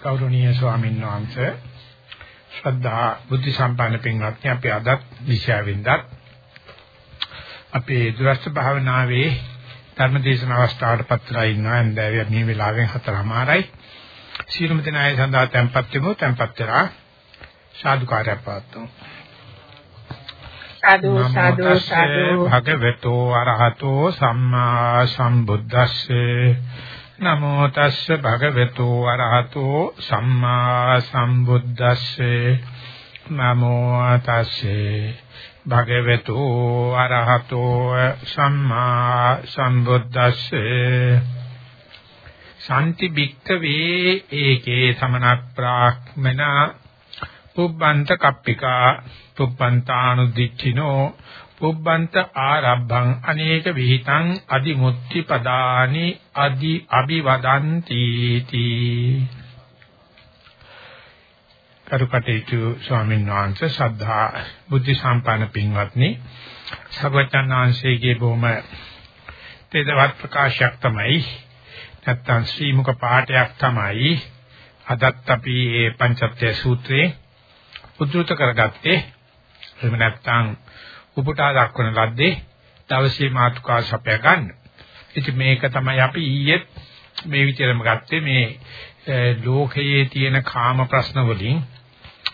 ගෞරවනීය ස්වාමීන් වහන්සේ ශ්‍රද්ධා බුද්ධ සම්පන්න පින්වත්නි අපි අදත් විෂයවෙන්දත් අපේ දුරස්ත භාවනාවේ ධර්මදේශන අවස්ථාවට පත්‍රලා ඉන්නවා. එන්දාවේ මේ වෙලාවෙන් හතරමාරයි. සීලමත නාය සඳහා tempත් වෙමු tempත් වෙලා සාදුකාරය පාත්තු සාදු සාදු සාදු. භගවතෝ අරහතෝ සම්මා සම්බුද්දස්සේ නමෝ තස්ස භගවතු වරහතෝ සම්මා සම්බුද්දස්සේ. නමෝ තස්සේ භගවතු වරහතෝ සම්මා සම්බුද්දස්සේ. සම්ති බික්කවේ ඒකේ සමනක් ප්‍රාක්මනා පුබ්බන්ත කප්පිකා. පුබ්බන්තානුදිච්චිනෝ. පුබ්බන්ත ආරබ්බං අනේක විහිතං අදිමුත්‍ති පදානි අදි අபிවදಂತಿ තී. කරුකටේතු ස්වාමීන් වහන්සේ ශ්‍රද්ධා බුද්ධ සම්පන්න පින්වත්නි සර්වචන්නාංශයේ බොහොම තේදවත් ප්‍රකාශයක් තමයි නැත්තම් ශ්‍රීමුක පාඨයක් තමයි. අදත් අපි මේ පංචත්‍ය සූත්‍රයේ උද්දෘත කරගත්තේ. එහෙම නැත්තම් උපුටා දක්වන ලද්දේ දවසේ මාතෘකා සපය ගන්න. ඉතින් මේක තමයි අපි ඊයේ මේ විතරම ගත්තේ මේ ලෝකයේ තියෙන කාම ප්‍රශ්න වලින්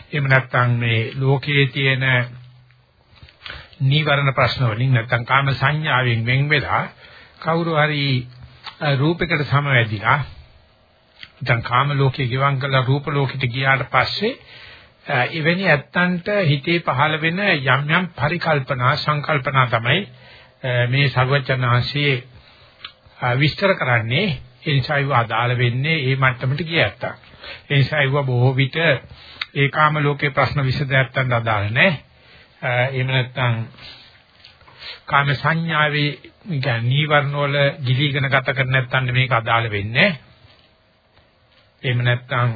එහෙම නැත්නම් මේ ලෝකයේ තියෙන නීවරණ ප්‍රශ්න වලින් නැත්නම් කාම සංඥාවෙන් වෙන් වෙලා කවුරු හරි රූපයකට සමවැදිලා දැන් කාම ලෝකයේ ගිවන් කළා රූප ලෝකෙට ගියාට පස්සේ එවැනි ඇත්තන්ට හිතේ පහළ වෙන යම් යම් පරිකල්පනා සංකල්පනා තමයි මේ සර්වචනාංශයේ විස්තර කරන්නේ ඒ නිසා ඒව අදාළ වෙන්නේ ඒ මට්ටමට ගියත්තා. ඒ නිසා ඒව බොහෝ විට ඒකාම ලෝකේ ප්‍රශ්න විසඳයත්තන්ට අදාළ නැහැ. එහෙම නැත්නම් කාම සංඥාවේ කියන්නේ නීවරණ වල ගිලීගෙන ගත කර නැත්නම් මේක අදාළ වෙන්නේ නැහැ. එහෙම නැත්නම්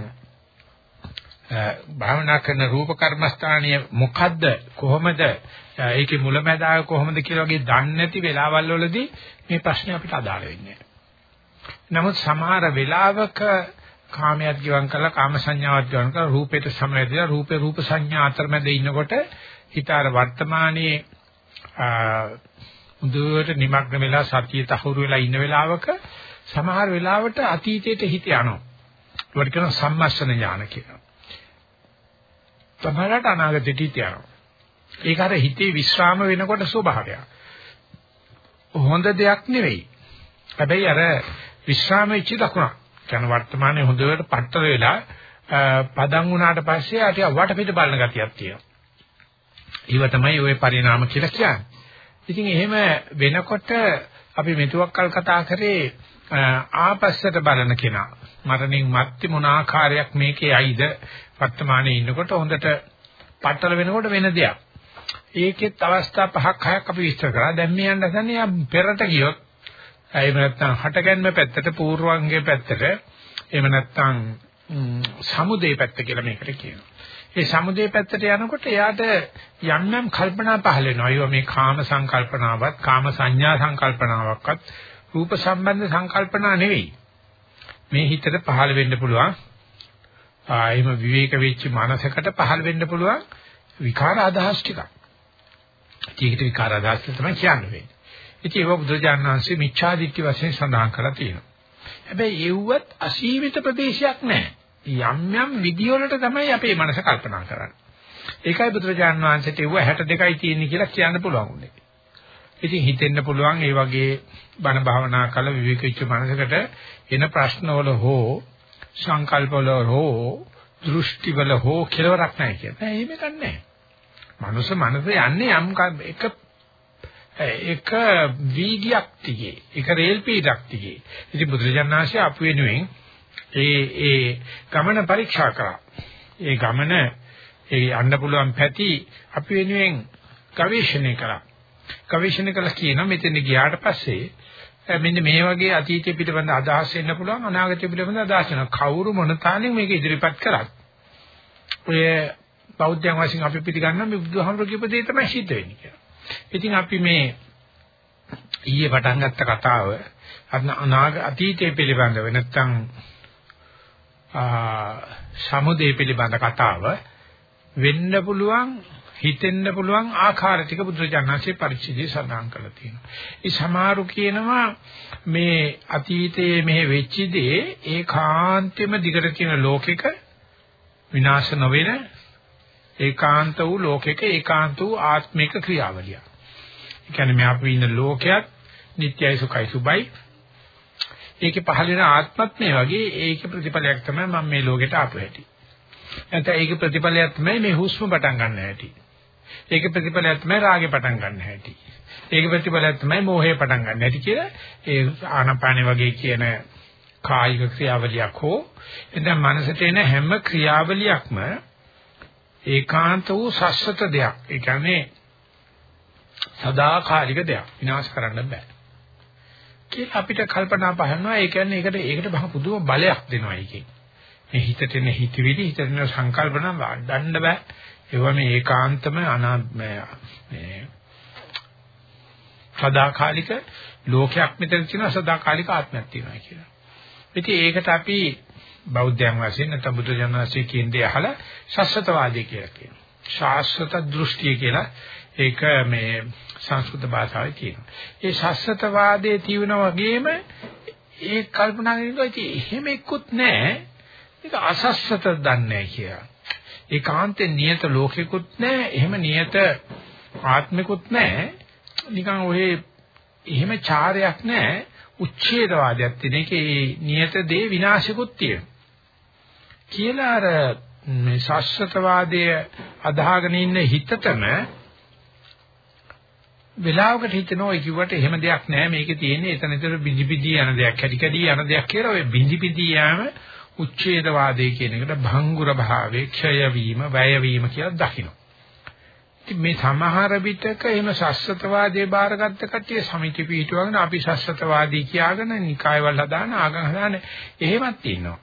භාවනා කරන රූප කර්මස්ථානීය මොකද්ද කොහොමද ඒකේ මුලැමැදාය කොහොමද කියලා වගේ දන්නේ නැති වෙලාවල් වලදී මේ ප්‍රශ්නේ අපිට අදාළ වෙන්නේ නමුත් සමහර වෙලාවක කාමයක් ගිවන් කළා කාම සංඥාවක් ගිවන් කළා රූපයට සමවැදලා රූපේ රූප සංඥා අතරමැද ඉන්නකොට හිත අර වර්තමානයේ මුදුවට නිමග්න වෙලා සතිය තහවුරු වෙලා ඉන්න වෙලාවක සමහර වෙලාවට අතීතයට හිත යනවා. ඒකට කියනවා සම්මස්සන ඥාන කියලා. සමහරකට අනාගතෙට යනවා. ඒක අර හිතේ විස්්‍රාම වෙනකොට ස්වභාවයක්. හොඳ දෙයක් නෙවෙයි. හැබැයි අර විස්්‍රාම වෙච්ච දකුණ. කියන වර්තමානයේ හොඳට පටල වෙලා පදන් වුණාට පස්සේ අට වටපිට බලන ගතියක් තියෙනවා. ඊව තමයි ওই පරිණාම කියලා කියන්නේ. ඉතින් එහෙම වෙනකොට අපි මෙතුවක්කල් කතා කරේ ආපස්සට බලන කෙනා මරණින් මත්තේ මොන ආකාරයක් මේකේ ඇයිද වර්තමානයේ ඉන්නකොට හොඳට පట్టල වෙනකොට වෙන දෙයක්. ඒකෙත් අවස්ථා පහක් හයක් අපි විස්තර කරා. දැන් මේ යන්න හදන්නේ පෙරට ගියොත් එහෙම නැත්නම් හටගන්න පැත්තට පූර්වංගයේ පැත්තට එහෙම නැත්නම් සමුදේ පැත්ත කියලා මේකට කියනවා. ඒ සමුදේ පැත්තට යනකොට එයාට යම් යම් කල්පනා පහළ වෙනවා. ඒවා මේ කාම සංකල්පනාවක්, කාම සංඥා සංකල්පනාවක්වත් රූප සම්බන්ධ සංකල්පනා නෙවෙයි. මේ හිතට පහළ වෙන්න පුළුවන් ආයෙම විවේක වෙච්ච මනසකට පහළ වෙන්න පුළුවන් විකාර අදහස් ටිකක්. ඒකට විකාර අදහස් තමයි කියන්නේ. ඉතින් ඒක බුදුජානනාංශයේ මිච්ඡාදිට්ඨි වශයෙන් සඳහන් කරලා තියෙනවා. හැබැයි ඒවවත් අසීමිත ප්‍රදේශයක් නැහැ. යම් යම් විදිවලට තමයි අපේ මනස කල්පනා කරන්නේ. ඒකයි බුදුරජාණන් වහන්සේට ඒව 62යි තියෙන්නේ කියලා කියන්න පුළුවන් උනේ. ඉතින් හිතෙන්න පුළුවන් ඒ වගේ බණ භාවනා කළ විවේකීච්ච මනසකට එන ප්‍රශ්නවල හෝ සංකල්පවල හෝ දෘෂ්ටිවල හෝ කෙලවරක් නැහැ කියන්නේ. නෑ එහෙම ගන්නෑ. මනුස්ස මනස යන්නේ යම් එක එක වීගයක් තිගේ. එක රේල් පීඩක් තිගේ. ඉතින් බුදුරජාණන්සේ අපු වෙනුවෙන් ඒ ඒ ගමන පරීක්ෂා කරා. ඒ ගමන ඒ යන්න පුළුවන් පැති අපි වෙනුවෙන් ගවේෂණය කරා. ගවේෂණය කළා කියනවා මෙතන ගියාට පස්සේ මෙන්න මේ වගේ අතීතය පිළිබඳ අදහස් වෙන්න පුළුවන් අනාගතය පිළිබඳ අදහස් වෙනවා. කවුරු මොන තාලෙන් මේක ඉදිරිපත් කරත් ඔය බෞද්ධයන් වශයෙන් අපි පිළිගන්නවා මේ බුදුහාමුදුරුවෝ කියපු දේ තමයි සිද්ධ වෙන්නේ කියලා. ඉතින් අපි මේ ඊයේ පටන් ගත්ත කතාව අනාගත අතීතය පිළිබඳව නැත්තම් සමුදේ පිළිබඳ කතාව වෙන්න පුළුවන් හිතෙන්න පුළුවන් ආකාර ටික බුදුරජාණන්සේ පරිච්ඡේදයේ සඳහන් කරලා තියෙනවා. ඒ සමහරු කියනවා මේ අතීතයේ මෙහෙ වෙච්ච දේ ඒකාන්තෙම දිගට තියෙන ලෝකෙක විනාශ නොවෙන ඒකාන්ත වූ ලෝකෙක ඒකාන්ත වූ ආත්මික ක්‍රියාවලිය. ඒ කියන්නේ මේ අපි ඉන්න ලෝකයක් නිට්ටයයි සුඛයි සුබයි. ඒකේ පහළ වෙන ආත්මත් මේ වගේ ඒකේ ප්‍රතිඵලයක් තමයි මම මේ ලෝකෙට ආපු හැටි. නැත්නම් ඒකේ ප්‍රතිඵලයක් තමයි මේ හුස්ම පටන් ගන්න හැටි. ඒකේ ප්‍රතිඵලයක් තමයි රාගේ පටන් ගන්න හැටි. ඒකේ ප්‍රතිඵලයක් තමයි මෝහේ පටන් ගන්න හැටි කියලා ඒ ආනපානෙ වගේ කියන කායික ක්‍රියාවලියක් හෝ එතන මනසට එන හැම ක්‍රියාවලියක්ම ඒකාන්ත වූ සස්වත දෙයක්. ඒ කියන්නේ සදාකාලික දෙයක්. විනාශ කරන්න බෑ. කියලා අපිට කල්පනා පහනවා. ඒ කියන්නේ ඒකට ඒකට බහ පුදුම බලයක් දෙනවා ඒකෙන්. මේ හිතට එන හිතවිලි හිතට එන සංකල්පන වඩන්න බෑ. ඒවා මේ ඒකාන්තම අනාත්මය සදාකාලික ලෝකයක් මෙතන තියෙන සදාකාලික ආත්මයක් තියෙනවා කියලා. ඉතින් ඒකට අපි බෞද්ධයන් වශයෙන් නැත්නම් බුදු ජානනාංශයේ කියන්නේ අහලා ශාස්ත්‍රවාදී කියලා කියනවා. ශාස්ත්‍රත දෘෂ්ටිය කියලා ඒක මේ සංස්කෘත භාෂාවේ කියනවා. ඒ ශාස්ත්‍රතවාදයේ තියෙන වගේම ඒ කල්පනා කරනවා ඉතින් එහෙම එක්කුත් නැහැ. ඒක අසස්සත දන්නේ කියලා. ඒකාන්තේ නියත ලෝකෙකුත් නැහැ. එහෙම නියත ආත්මිකුත් නැහැ. නිකන් ඔය එහෙම චාරයක් නැහැ. උච්ඡේදවාදයක් තියෙන එකේ නියත දේ විනාශිකුත් තියෙනවා. කියලා අර මේ ශාස්ත්‍රවාදයේ අදාහගෙන ඉන්න හිතටම වෙලාවකට හිතනවා ඒ කිව්වට එහෙම දෙයක් නැහැ මේකේ තියෙන්නේ එතන එතන බිඳි බිඳි යන දෙයක් කැඩි කැඩි යන දෙයක් කියලා ඔය බිඳි බිඳි යෑම උච්ඡේදවාදයේ කියන එකට භංගුර භාවයේ ක්ෂය වීම වැය වීම කියලා දකින්න. ඉතින් මේ සමහර විටක එහෙම ශාස්ත්‍රවාදයේ බාරගත්ත කට්ටිය සමිති පිටුවගෙන අපි ශාස්ත්‍රවාදී කියාගෙන නිකායවල හදාන ආගම් හදාන එහෙමත් තියෙනවා.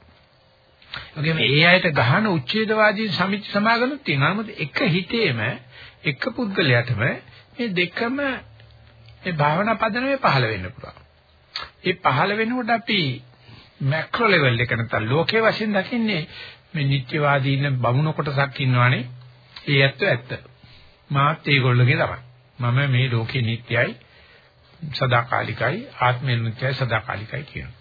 වගේම ඒ අයට ගහන උච්ඡේදවාදී සමිති සමාගමක් තියෙනවා. නමුත් එක හිතේම එක පුද්ගලයාටම මේ දෙකම මේ භාවනා පදනමේ පහළ වෙන්න පුළුවන්. ඒ පහළ වෙනකොට අපි මැක්‍රෝ ලෙවල් එක නැත්නම් ලෝකයේ වශයෙන් දකින්නේ මේ නිත්‍යවාදී ඉන්න බමුණු කොටසක් ඉන්නවනේ. ඒ ඇත්ත ඇත්ත. මාත් ඒගොල්ලෝගේ තමයි. මම මේ ලෝකේ නිට්ටයයි සදාකාලිකයි ආත්මය නිට්ටයයි සදාකාලිකයි කියනවා.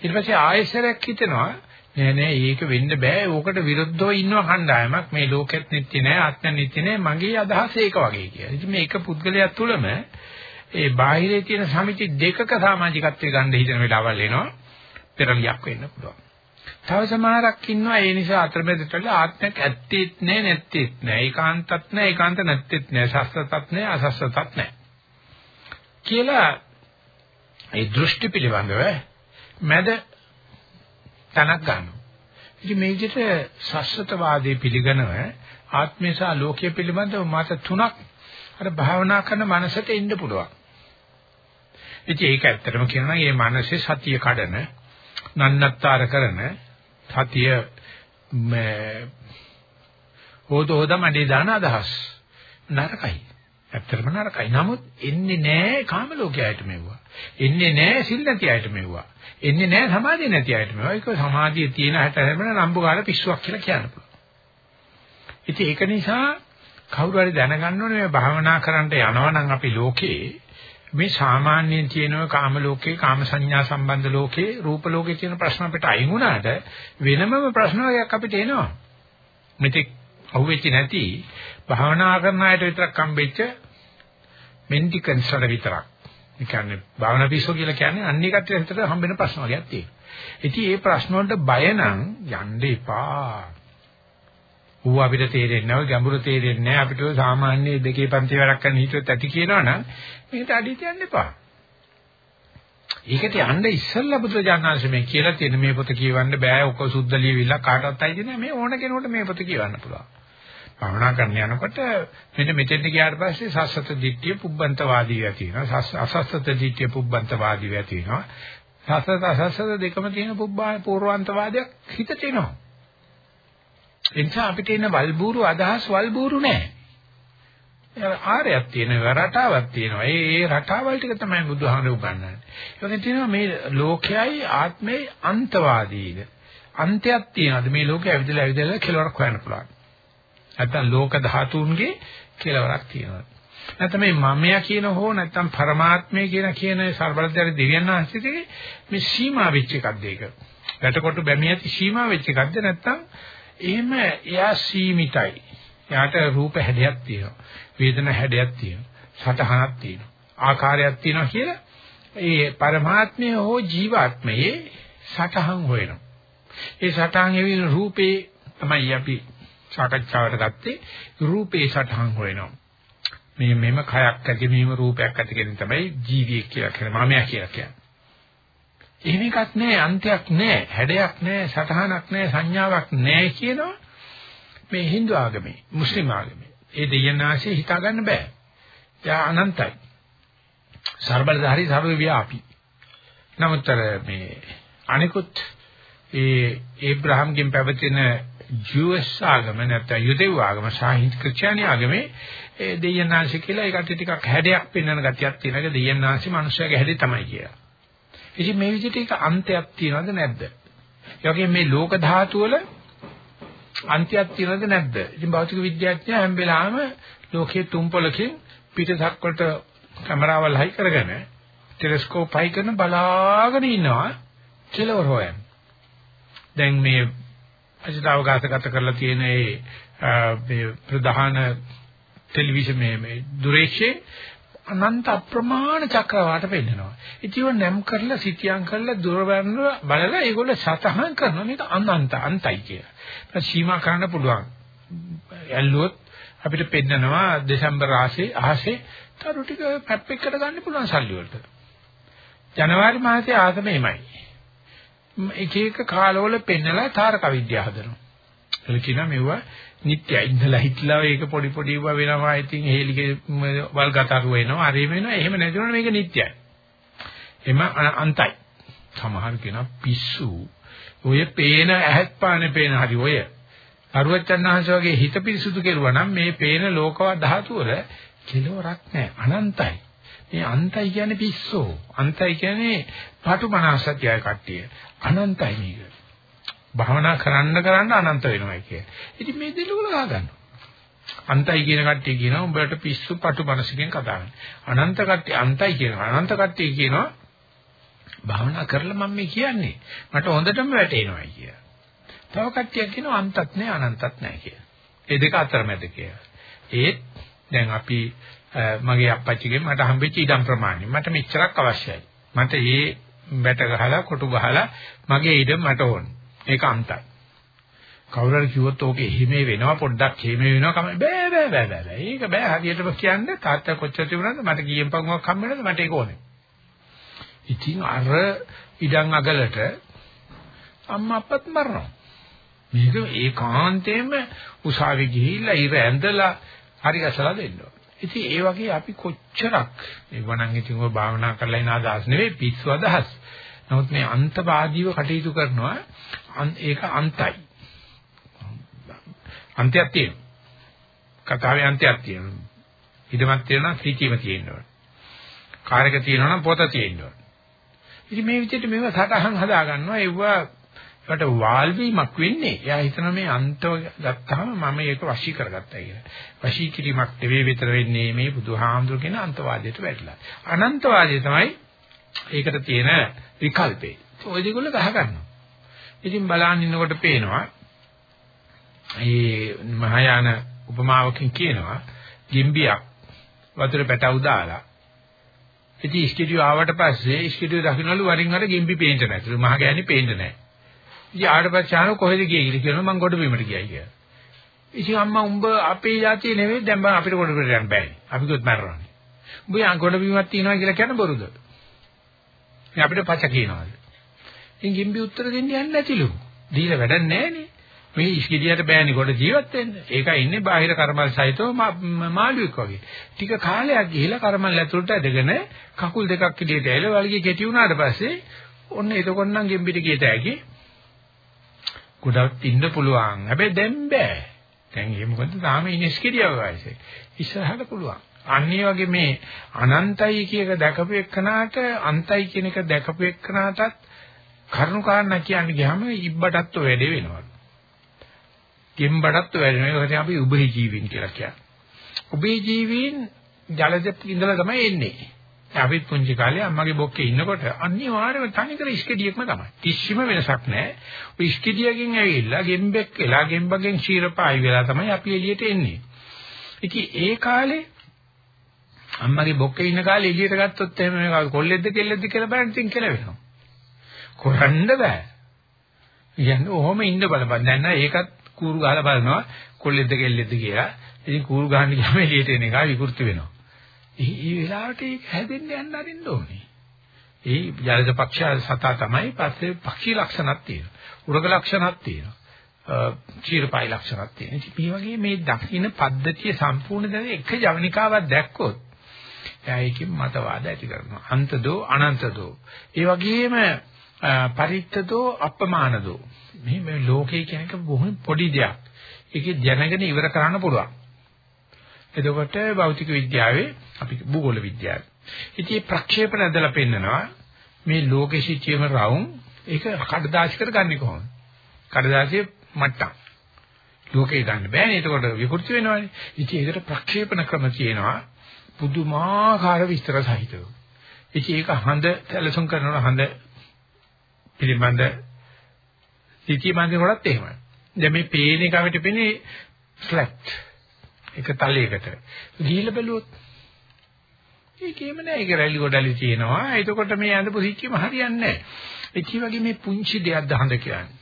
ඊට පස්සේ ආයෙසරයක් හිතනවා නෑ නෑ ඒක වෙන්න බෑ. ඕකට විරුද්ධව ඉන්නව කණ්ඩායමක් මේ ලෝකෙත් නිත්‍ය නෑ ආත්ම නිත්‍ය නෑ මගේ අදහස ඒක වගේ කියලා. ඉතින් මේ එක පුද්ගලයා තුළම ඒ බාහිරේ තියෙන සමිති දෙකක සමාජිකත්වයේ ගන්න හිතන වෙලාවල් එනවා. පෙරලියක් වෙන්න පුළුවන්. තව සමහරක් ඉන්නවා ඒ නිසා අතරමැදට ආත්මයක් ඇත්තේත් නෑ නැත්තේත් නෑ. ඒකාන්තත් නෑ ඒකාන්ත නැත්තේත් නෑ. සස්සතත් නෑ අසස්සතත් නෑ. කියලා ඒ දෘෂ්ටි පිළිබඳව මැද තනක් ගන්නවා. ඉතින් මේ විදිහට සස්සතවාදී පිළිගනව ආත්මය සහ ලෝකය පිළිබඳව මත තුනක් අර භාවනා කරන මනසට එන්න පුළුවන්. ඉතින් ඒක ඇත්තටම කියනවා මේ මනසේ සතිය කඩන, නන්නත්තර කරන සතිය මේ හොද හොද මඩේ දාන අදහස් නරකයි. ඇත්තටම නරකයි. නමුත් එන්නේ නැහැ කාම ලෝකයට මෙවුවා. එන්නේ නැහැ සිල් නැති අයට මෙවුවා. එන්නේ නැහැ සමාධිය නැති අයට මේවා. ඒක සමාධිය තියෙන හැට හැමන නම්බුකාර පිස්සුවක් කියලා කියන්න පුළුවන්. ඉතින් ඒක නිසා කවුරු හරි දැනගන්න ඕනේ මේ භාවනා කරන්න යනවා නම් අපි ලෝකේ මේ සාමාන්‍යයෙන් තියෙන කාම ලෝකේ කාම සංඥා සම්බන්ධ ලෝකේ රූප ලෝකේ තියෙන ප්‍රශ්න අපිට අයින් වුණාට වෙනමම ප්‍රශ්න වර්ගයක් අපිට එනවා. මෙතෙක් අහුවෙච්ච නැති භාවනා කරන අයට විතරක් හම්බෙච්ච මෙන්ටිකන්ස් වල විතරක් ඒ කියන්නේ භාවනා පිස්සෝ කියලා කියන්නේ අන්න ඒකට හිතට හම්බෙන ප්‍රශ්න වර්ගයක් තියෙනවා. ඉතින් මේ ප්‍රශ්න වලට බය නම් යන්න එපා. ඌ අපිට තේරෙන්නේ නැහැ ගැඹුරු තේරෙන්නේ නැහැ අපිට සාමාන්‍ය දෙකේ පන්ති වැඩක් කරන්න හිතුවත් ඇති කියනවනම් මේකට අඩිය තියන්න එපා. ඒකට යන්න ඉස්සෙල්ලා බුදුරජාණන්සේ මේ කියලා තියෙන මේ පොත කියවන්න බෑ ඔක සුද්ධ ලියවිලා කාටවත් අයිති නෑ මේ ඕන කෙනෙකුට මේ පොත කියවන්න පුළුවන්. භාවනා කරන්න යනකොට මෙන්න මෙතෙන්ට ගියාට පස්සේ සස්සත දිට්ඨිය පුබ්බන්තවාදී ඇති වෙනවා. අසස්සත දිට්ඨිය පුබ්බන්තවාදී ඇති වෙනවා. සස්සත අසස්සත දෙකම තියෙන පුබ්බා පූර්වාන්තවාදයක් හිතට එනවා. ඒ නිසා අපිට එන වල්බూరు අදහස් වල්බూరు නෑ. ආරයක් තියෙනවා රටාවක් තියෙනවා. ඒ ඒ රටාවල් ටික තමයි බුදුහාමුදුරු උගන්වන්නේ. ඒකෙන් තියෙනවා මේ ලෝකයයි ආත්මයයි අන්තවාදීද. අන්තයක් තියනවාද මේ ලෝකෙ ඇවිදලා ඇවිදලා කෙලවරක් හොයන්න පුළුවන්. නැත්තම් ලෝක ධාතුන්ගේ කෙලවරක් තියෙනවා. නැත්නම් මේ මමයා කියන හෝ නැත්නම් පරමාත්මය කියන කියන ਸਰබලධාරී දෙවියන් වහන්සේගේ මේ සීමා වෙච්ච එකක්ද ඒක. වැටකොටු බැමිය ඇති සීමා වෙච්ච එකක්ද නැත්නම් එහෙම එයා සීමිතයි. එයාට රූප හැඩයක් තියෙනවා. වේදනා හැඩයක් තියෙනවා. සතහනක් තියෙනවා. ආකාරයක් තියෙනවා කියලා ඒ පරමාත්මය හෝ ජීවාත්මයේ සතහන් හොයනවා. ඒ සතහන් එවින රූපේ තමයි අපි සාකච්ඡාවට ගත්තේ රූපේ සතහන් හොයනවා. මේ මෙම කයක් ඇති මෙහෙම රූපයක් ඇති කියන තමයි ජීවියෙක් කියලා කියන්නේ මමයා කියලා කියන්නේ. එහෙම එකක් නැහැ අන්තයක් නැහැ හැඩයක් නැහැ සටහනක් නැහැ සංඥාවක් නැහැ කියනවා මේ Hindu ආගමේ මුස්ලිම් ආගමේ. ඒ දෙයනාශේ හිතා ගන්න බෑ. එයා අනන්තයි. ਸਰබලධාරී ਸਰව ව්‍යාපී නමුත් මේ අනිකුත් ඒ ඒබ්‍රහම්ගෙන් පැවතින ජූස් ආගම නැත්නම් යුදෙව් ආගම සාහිත් ක්‍රිස්තියානි ආගමේ ඒ දෙයනාශේ කියලා ඒකට ටිකක් හැඩයක් පෙන්වන ගතියක් තියෙනවා ඒක දෙයනාශේ මිනිස්සුගේ හැඩේ තමයි කියලා. ඉතින් මේ විදිහට ඒක අන්තයක් තියනවද නැද්ද? ඒ වගේම මේ ලෝක ධාතු වල අන්තයක් තියනවද නැද්ද? ඉතින් භෞතික විද්‍යාඥයා හැම වෙලාවෙම ලෝකයේ තුම්පලකින් පිටසක් වලට කැමරාවල් හයි කරගෙන ටෙලස්කෝප් හයි කරන බලාගෙන ඉන්නවා කෙලවර හොයන්. දැන් මේ අජිතාවකාශගත කරලා තියෙන ඒ ප්‍රධාන ටෙලිවිෂන් මේ මේ දුරේක්ෂේ අනන්ත අප්‍රමාණ චක්‍රවාට පෙන්නනවා. ඉතින් නැම් කරලා සිටියම් කරලා දුර බලලා ඒගොල්ලෝ සතහන් කරනවා මේක අනන්ත අන්තයි කියලා. ඒක සීමා කරන්න පුළුවන්. ඇල්ලුවොත් අපිට පෙන්නනවා දෙසැම්බර් ආසේ ආසේ තරු ටික පැප්පෙක්කට ගන්න පුළුවන් සල්ලි වලට. ජනවාරි මාසේ ආසම එමයයි. එක එක කාලවල පෙන්නලා තාරක විද්‍යාව හදනවා. ඒක කියනවා මෙවුවා නිත්‍යයි ඉඳලා හිටලා ඒක පොඩි පොඩි ව වෙනවා. ඉතින් හේලිගේ වල්ගතරු වෙනවා. අර වෙනවා. එහෙම නැතිවෙන මේක නිත්‍යයි එම අන්තයි සමහර කෙනා පිස්සු. ඔය පේන ඇහත් පානේ පේන හරි ඔය. අරුවචන්හන්ස වගේ හිත පිරිසුදු කෙරුවා නම් මේ පේන ලෝකවා ධාතු වල කෙලවරක් නැහැ. අනන්තයි. මේ අන්තයි කියන්නේ පිස්සෝ. අන්තයි කියන්නේ පාටු මනසත්‍යය කට්ටිය. අනන්තයි මේක. භාවනා කරන්න කරන්න අනන්ත වෙනවා කිය. ඉතින් මේ දෙලුවල ගහ ගන්නවා. අන්තයි කියන කට්ටිය කියනවා උඹට පිස්සු පටු මනසකින් කතා කරනවා. අනන්ත කට්ටිය අන්තයි කියනවා. අනන්ත කට්ටිය කියනවා භාවනා කරලා මම මේ කියන්නේ. මට හොඳටම වැටෙනවා කිය. තව කට්ටියක් කියනවා අන්තත් නෑ අනන්තත් නෑ කිය. ඒ දෙක අතරමැද කියලා. ඒත් දැන් අපි මගේ අප්පච්චිගෙන් මට හම්බෙච්ච ඉඩම් ප්‍රමාණය මට මෙච්චරක් අවශ්‍යයි. මට ඒ බැට ගහලා කොටු ගහලා මගේ ඉඩම් මට ඕනේ. ඒක අන්තයි. කවුරු හරි කිව්වොත් ඕකේ හිමේ වෙනවා පොඩ්ඩක් හිමේ වෙනවා කම බෑ බෑ බෑ බෑ. ඒක බෑ හරියටම කියන්නේ තාත්තා කොච්චර තිබුණාද මට කීයෙන් පංගුවක් හම්බ වෙනවද මට ඒක ඕනේ. ඉතින් අර ඉඩම් අගලට අම්මා අප්පත් මරනවා. මේක ඒකාන්තයෙන්ම උසාවි ගිහිල්ලා ඉර ඇඳලා හරි ගැසලා දෙන්න ඕන. ඉතින් ඒ වගේ අපි කොච්චරක් ඒවනම් ඉතින් ඔය භාවනා කරලා ඉන අදහස් නෙවෙයි පිස්සු අදහස්. නමුත් මේ අන්තවාදීව කටයුතු කරනවා ඒක අන්තයි. අන්තයක් තියෙනවා. කතාවේ අන්තයක් තියෙනවා. ඉදමත් තියෙනවා සීචීම තියෙනවා. කාර්යක තියෙනවා නම් පොත තියෙනවා. ඉතින් මේ විදිහට මේව සටහන් හදා ගන්නවා ඒවා ඒකට වාල් වීමක් වෙන්නේ. එයා හිතන මේ අන්තව ගත්තාම මම ඒක වශී කරගත්තා කියලා. වශී කිරීමක් දෙවේ විතර වෙන්නේ මේ බුදුහාමුදුර කියන අන්තවාදයට වැටලා. අනන්තවාදය තමයි ඒකට තියෙන විකල්පේ. ඔය දෙකොල්ල ගහ ගන්නවා. ඉතින් බලන්න ඉන්නකොට පේනවා මේ මහායාන උපමාවකින් කියනවා ගිම්බියක් වතුර පැටවු දාලා ඉතින් ස්ටුඩියෝ ආවට පස්සේ ස්ටුඩියෝ දකින්නලු වරින් වර ගිම්බි පේන්න නැතුළු මහ ගෑණි පේන්න නැහැ. ඉතින් ආවට පස්සේ ආනෝ කොහෙද ගියේ කියලා කියනවා මං ගොඩ බිමට ගියයි කියලා. ඉතින් අම්මා උඹ අපේ යාතිය නෙවෙයි දැන් බං අපිට ගොඩ බිමට යන්න බෑනේ. අපි ගොඩ මැරරන්නේ. උඹ යන් ගොඩ බිමක් තියනවා කියලා කියන බොරුද? මේ අපිට පච කියනවාද? ඉතින් ගිම්බි උත්තර දෙන්න යන්නේ නැතිලු. දීලා වැඩක් නැහනේ. මේ ඉස්කිඩියට බෑනේ කොට ජීවත් වෙන්න. ඒකයි ඉන්නේ බාහිර කර්මල් සහිතව මාළුවෙක් වගේ. ටික කාලයක් ගිහිලා කර්මල් ඇතුළට ඇදගෙන කකුල් දෙකක් ඉදිරියට ඇවිල්ලා වලිගේ කෙටි වුණාට පස්සේ ඔන්න එතකොට නම් ගෙම්බිට ගියට ඇකි. ගොඩක් ඉන්න පුළුවන්. හැබැයි දැන් බෑ. දැන් ඒ මොකද තාම ඉන්නේ ඉස්කිඩිය වයසේ. ඉස්සරහට පුළුවන්. අන්නේ වගේ මේ අනන්තයි කියක දැකපු එක්කනාට අන්තයි කියන එක දැකපු එක්කනාටත් කරුණු කාරණා කියන්නේ ගියාම ඉබ්බටත් ඔය වැඩේ වෙනවා. ගෙම්බටත් ඔය වැඩේ වෙනවා. ඒකට අපි උභය ජීවීන් කියලා කියන්නේ. උභය ජීවීන් ජලජ ඉඳලා තමයි එන්නේ. අපිත් පුංචි කාලේ අම්මගේ බොක්කේ ඉන්නකොට අනිවාර්යයෙන්ම තනිකර ඉස්කෙඩියක්ම තමයි. කිසිම වෙනසක් නැහැ. ඔය ඉස්කෙඩියකින් ඇවිල්ලා ගෙම්බෙක් වෙලා ගෙම්බගෙන් ക്ഷീරපායි වෙලා තමයි අපි එළියට එන්නේ. ඉතින් ඒ කාලේ අම්මගේ බොක්කේ ඉන්න කාලේ එළියට ගත්තොත් එහෙම මේ කොල්ලෙක්ද කෙල්ලෙක්ද කියලා බලන්න ඉතින් කියලා වෙනවා. කරන්න බෑ. කියන්නේ ඔහොම ඉන්න බලපන්. දැන් නෑ ඒකත් කූරු ගහලා බලනවා කොල්ලෙක්ද කෙල්ලෙක්ද කියලා. ඉතින් කූරු ගහන්න ගියාම එළියට එන එක විකෘති වෙනවා. ඒ වෙලාවට ඒක හැදෙන්න යන්න අරින්න ඕනේ. ඒ ජලජ පක්ෂය සතා තමයි පස්සේ පක්ෂී ලක්ෂණක් තියෙනවා. උරග ලක්ෂණක් තියෙනවා. චීරපයි ලක්ෂණක් තියෙනවා. ඉතින් මේ වගේ මේ දකින්න පද්ධතිය සම්පූර්ණ දැන එක ජවනිකාවක් දැක්කොත් එයා ඒකෙන් මතවාද ඇති කරනවා. අන්තදෝ අනන්තදෝ. ඒ වගේම පරිත්තදෝ අපමානදෝ. මේ මේ ලෝකේ කියන එක බොහොම පොඩි දෙයක්. ඒකේ දැනගෙන ඉවර කරන්න පුළුවන්. එතකොට භෞතික විද්‍යාවේ අපි භූගෝල විද්‍යාවේ. ඉතින් මේ ප්‍රක්ෂේපණ ඇදලා පෙන්නනවා මේ ලෝකෙ සිටියම රවුම් ඒක කඩදාසි කරගන්නේ කොහොමද? කඩදාසියේ මට්ටම්. ලෝකේ ගන්න බෑනේ. එතකොට විකෘති වෙනවානේ. ඉතින් ඒකට ප්‍රක්ෂේපණ ක්‍රම තියෙනවා. පුදුමාකාර විස්තර සහිතව. ඉතින් ඒක හඳ සැලසුම් කරනවා හඳ පිළිබඳ සිටිය මන්දිරවලත් එහෙමයි. දැන් මේ පේන එකට පෙනේ ෆ්ලැට් එක තලයකට. ගිහිල්ලා බැලුවොත් ඒකේම නෑ ඒක රැලි ගොඩලි තියෙනවා. එතකොට මේ අඳපු සිච්චිම හරියන්නේ නෑ. ඒ වගේ මේ පුංචි දෙයක් දහඳ කියන්නේ.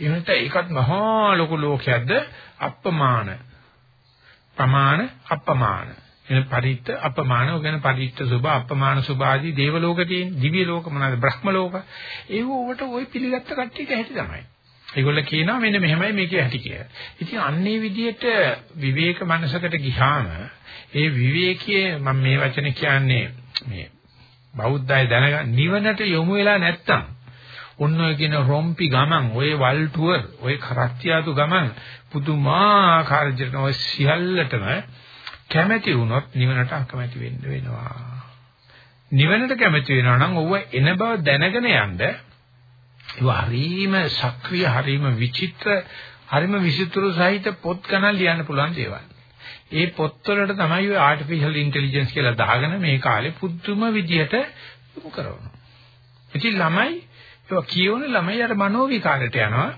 එහෙනම් ඒකත් මහා ලොකු ලෝකයක්ද අප්‍රමාණ. ප්‍රමාණ අප්‍රමාණ. එන පරිත්ත අපමාන ගැන පරිත්ත සුභ අපමාන සුභ ආදී දේව ලෝක තියෙන දිව්‍ය ලෝක මොනවාද? බ්‍රහ්ම ලෝක. ඒව ඔබට ওই පිළිගත්ත කට්ටියට ඇති තමයි. ඒගොල්ලෝ කියනවා මෙන්න මෙහෙමයි මේකේ ඇති කියලා. ඉතින් අන්නේ විදිහට විවේක මනසකට ගිහාම ඒ විවේකයේ මම මේ වචන කියන්නේ මේ බෞද්ධය දැනගන්න නිවනට යොමු වෙලා නැත්තම් ඔන්න ඔය කියන රොම්පි ගමන් ඔය වල් ටුවර් ඔය කරත්තියාතු ගමන් පුදුමාකාර ජීවිත ඔය සියල්ලටම කැමැති වුණොත් නිවනට අකමැති වෙන්න වෙනවා. නිවනට කැමැති වෙනවා නම් ඔව එන බව දැනගෙන යන්න ඒ හරීම සක්‍රිය හරීම විචිත්‍ර හරීම විචිත්‍ර සහිත පොත් ගණන් ලියන්න පුළුවන් දේවල්. ඒ පොත්වලට තමයි ඔය ආටිෆිෂල් ඉන්ටෙලිජන්ස් කියලා දාගෙන මේ කාලේ පුදුම විදියට යොමු කරනවා. ඉතින් ළමයි ඒක කියවන ළමයි අර මනෝ විකාරයට යනවා.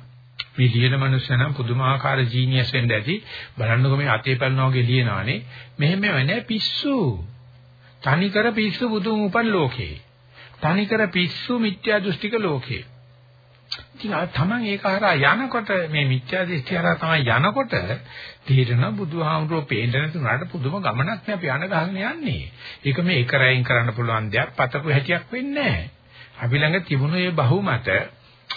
මේ ලියන මනුස්සය නම් පුදුමාකාර ජීනියස් වෙන්න ඇති. බලන්නකො මේ අතේ පැලනවා වගේ ලියනවානේ. මෙහෙම නෑ පිස්සු. තනිකර පිස්සු බුදුන් උපන් ලෝකේ. තනිකර පිස්සු මිත්‍යා දෘෂ්ටික ලෝකේ. ඉතින් ආ තමන් ඒක හරහා යනකොට මේ මිත්‍යා දෘෂ්ටි හරහා තමයි යනකොට තේරෙනවා බුදුහාමුදුරුවෝ පේන්න නැතුණාට පුදුම ගමනක් නේ අපි යන ගහගෙන යන්නේ. ඒක මේ එක රැයින් කරන්න පුළුවන් දෙයක් පතපු හැටියක් වෙන්නේ නැහැ. අපි ළඟ තිබුණු මේ බහුමත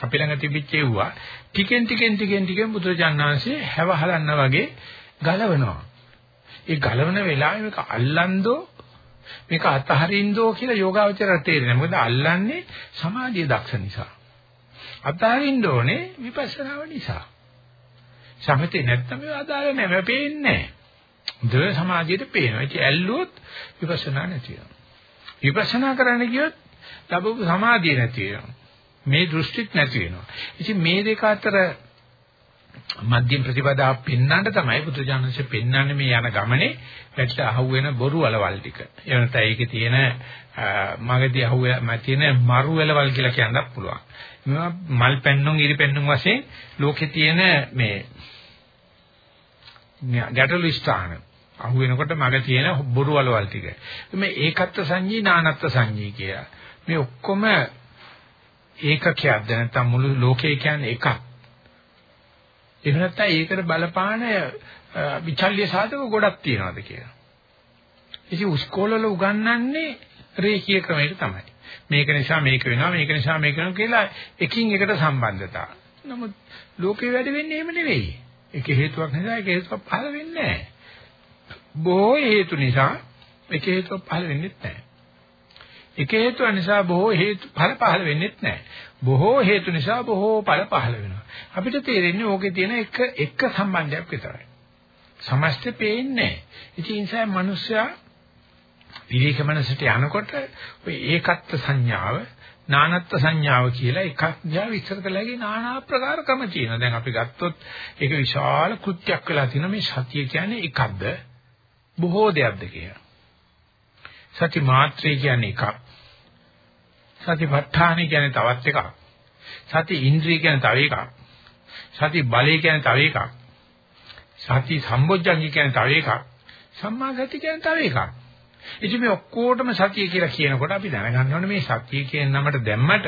අපි ළඟ තිබිච්ච ඒවා ටිකෙන් ටිකෙන් ටිකෙන් ටිකෙන් බුදුරජාණන්සේ හැවහලන්න වගේ ගලවනවා. ඒ ගලවන වෙලාවේ මේක අල්ලන්දෝ මේක අතහරින්දෝ කියලා යෝගාවචරය තේරෙනවා. මොකද අල්ලන්නේ සමාධිය දක්ෂ නිසා. අතහරින්න ඕනේ විපස්සනාව නිසා. සමතේ නැත්තම් ඒ අදාළ නැහැ. මම පේන්නේ නැහැ. ද සමාධියට පේනවා. ඒක ඇල්ලුවොත් විපස්සනා නැති වෙනවා. විපස්සනා කරන්න ගියොත් ලැබු සමාධිය නැති වෙනවා. මේ දෘෂ්ටිත් නැති වෙනවා. ඉතින් මේ දෙක අතර මධ්‍යම ප්‍රතිපදාව පෙන්වන්න තමයි බුදුජානක පෙන්වන්නේ මේ යන ගමනේ වැට අහුවෙන බොරු වලවල් ටික. ඒ වෙනත ඒකේ තියෙන මගදී අහුවෙ තියෙන මරු වලවල් කියලා කියන්නත් පුළුවන්. මේවා මල් පැන්නුම් ඉරි පැන්නුම් වශයෙන් ලෝකේ තියෙන මේ ගැටළු ස්ථාන අහු වෙනකොට මග තියෙන බොරු වලවල් ටික. මේ ඒකත්ව සංජී නානත්ව සංජී කියලා. මේ ඔක්කොම ඒකකයක්ද නැත්නම් මුළු ලෝකේ කියන්නේ එකක්. එහෙම නැත්නම් ඒකට බලපාන විචල්්‍ය සාධක ගොඩක් තියෙනවාද කියලා. ඉතින් උස්කෝලවල උගන්වන්නේ රේඛීය ක්‍රමයට තමයි. මේක නිසා මේක වෙනවා මේක නිසා මේක වෙනවා කියලා එකින් එකට සම්බන්ධතා. නමුත් ලෝකේ වැඩ වෙන්නේ එහෙම නෙවෙයි. ඒක හේතුවක් නිසා ඒක හේතුවක් පහළ වෙන්නේ නැහැ. බොහෝ හේතු නිසා ඒක හේතුවක් පහළ වෙන්නේ නැහැ. එක හේතුව නිසා බොහෝ හේතු ඵල පහළ වෙන්නේ නැහැ. බොහෝ හේතු නිසා බොහෝ ඵල පහළ වෙනවා. අපිට තේරෙන්නේ ඕකේ තියෙන එක එක සම්බන්ධයක් විතරයි. සමස්තේ පේන්නේ නැහැ. ඉතින් ඒ නිසා මිනිස්සයා විවේක මනසට යනකොට ඔය ඒකත්ව සංඥාව නානත්ත් සංඥාව කියලා එකක් දිහා විස්තර කළාගේ নানা ආකාර ක්‍රම තියෙනවා. දැන් අපි ගත්තොත් ඒක විශාල කෘත්‍යයක් වෙලා තියෙනවා මේ සතිය කියන්නේ එකක්ද බොහෝ දෙයක්ද කියලා. සති මාත්‍රේ කියන්නේ එකක්. සතිපට්ඨාන කියන්නේ තවත් එකක්. සති ඉන්ද්‍රිය කියන්නේ තව එකක්. සති බලය කියන්නේ තව එකක්. සති සම්බොජ්ජංගි කියන්නේ තව එකක්. සම්මා සති කියන්නේ තව එකක්. ඉතින් මේ ඔක්කොටම සතිය කියලා කියනකොට අපි දැනගන්න ඕනේ මේ සතිය කියන නමට දැම්මට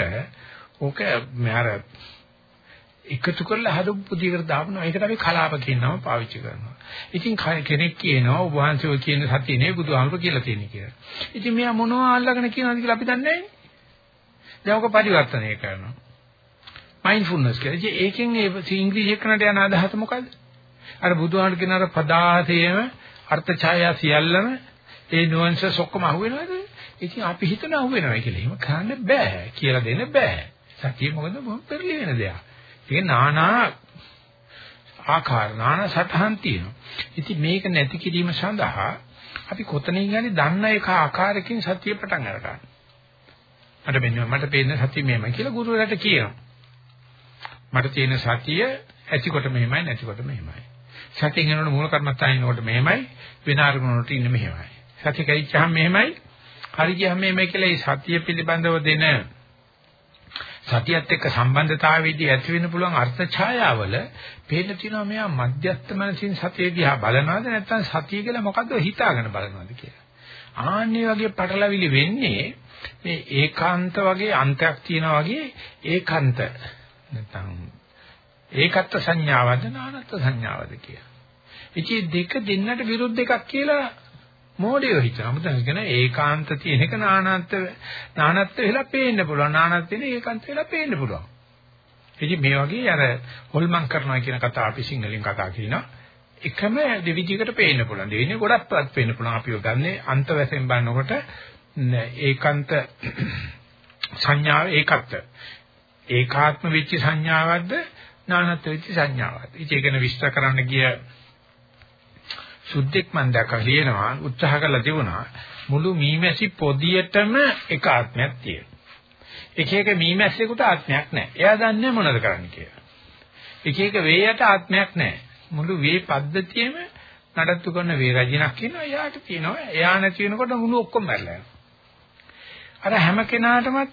ඕක අර එකතු කරලා හදපු පුදියකට දානවා. ඒකට අපි කලාප කියන නම පාවිච්චි කරනවා. ඉතින් කෙනෙක් කියනවා ඔබ වහන්සේ ඔය කියන සතිය නේ බුදුහාමුදුරු කියලා තියෙන්නේ කියලා. ඉතින් මෙයා මොනවා අල්ලගෙන කියනවද කියලා අපි දන්නේ නැහැ. දැන් ඔක පරිවර්තනය කරනවා. මයින්ඩ්ෆුල්නස් කියලා. ඉතින් ඒකෙන් ඒ ඉංග්‍රීසි එක්කනට යන අදහස මොකද්ද? අර බුදුහාමුදුරු කියන අර පදාතේම අර්ථ ඡායා සියල්ලම ඒ නුවන්සස් ඔක්කොම අහුවෙනවද? ඉතින් අපි හිතන අහුවෙනවා කියලා. එහෙම කරන්න බෑ කියලා දෙන්න බෑ. සතිය මොකද මොහොත පෙරලි වෙන දෙයක්. ඒක නානා ආකාර නානා සටහන් තියෙනවා. ඉතින් මේක නැති කිරීම සඳහා අපි කොතනින් යන්නේ දන්න එක ආකාරයකින් සතිය පටන් අරගන්න. මට මෙන්න මට පේන සතිය මෙහෙමයි කියලා ගුරුවරයාට කියනවා. මට තියෙන සතිය ඇතිකොට මෙහෙමයි නැතිකොට මෙහෙමයි. සතියෙන් යනකොට මූල කර්මත්තාන ඉන්නකොට මෙහෙමයි වෙන අරමුණකට ඉන්න මෙහෙමයි. සතිය කැරිච්චාම මෙහෙමයි හරි ගියාම මෙහෙමයි කියලා මේ සතිය පිළිබඳව දෙන සතියත් එක්ක සම්බන්ධතාවයේදී ඇති වෙන්න පුළුවන් අර්ථ ඡායාවල පේන්න තියෙනවා මෙයා මධ්‍යස්ථ මනසින් සතිය දිහා බලනවාද නැත්නම් සතිය කියලා මොකද්ද හිතාගෙන බලනවාද කියලා. ආන්නේ වගේ පටලවිලි වෙන්නේ මේ ඒකාන්ත වගේ අන්තයක් තියෙනා වගේ ඒකාන්ත නැත්නම් ඒකත්ව සංඥාවද නානත්ව සංඥාවද කියලා. ඉතින් දෙක දෙන්නට විරුද්ධ එකක් කියලා මොඩියෝ හිතනවා. මුතන කියන ඒකාන්ත තියෙන එක නානත්ව නානත්ව වෙලා පේන්න පුළුවන්. නානත්ව වෙන ඒකාන්ත වෙලා පේන්න පුළුවන්. ඉතින් මේ වගේ අර හොල්මන් කරනවා කියන කතාව අපි සිංහලෙන් කතා කරනවා. එකම දෙවිදිහකට පේන්න පුළුවන්. දෙවෙනි ගොඩක්වත් පේන්න පුළුවන්. අපි ගන්නේ අන්ත වශයෙන් බලනකොට ඒකාන්ත සංඥාව ඒකත්ව. ඒකාත්ම වෙච්ච සංඥාවක්ද නානත්ව වෙච්ච සංඥාවක්ද. ඉතින් ඒකන විස්තර කරන්න ගිය සුද්ධෙක් මන් දැක්කා කියනවා උත්සාහ කරලා තිබුණා මුළු මීමැසි පොදියටම එක ආත්මයක් තියෙනවා. එක එක මීමැස්සෙකුට ආත්මයක් නැහැ. එයා දන්නේ මොනවද කරන්න කියලා. එක එක වේයට ආත්මයක් නැහැ. මුළු වේ පද්ධතියෙම නඩත්තු කරන වේ රජිනක් කියනවා එයාට තියෙනවා. එයා නැති වෙනකොට මුළු ඔක්කොම මැරලා යනවා. අර හැම කෙනාටමත්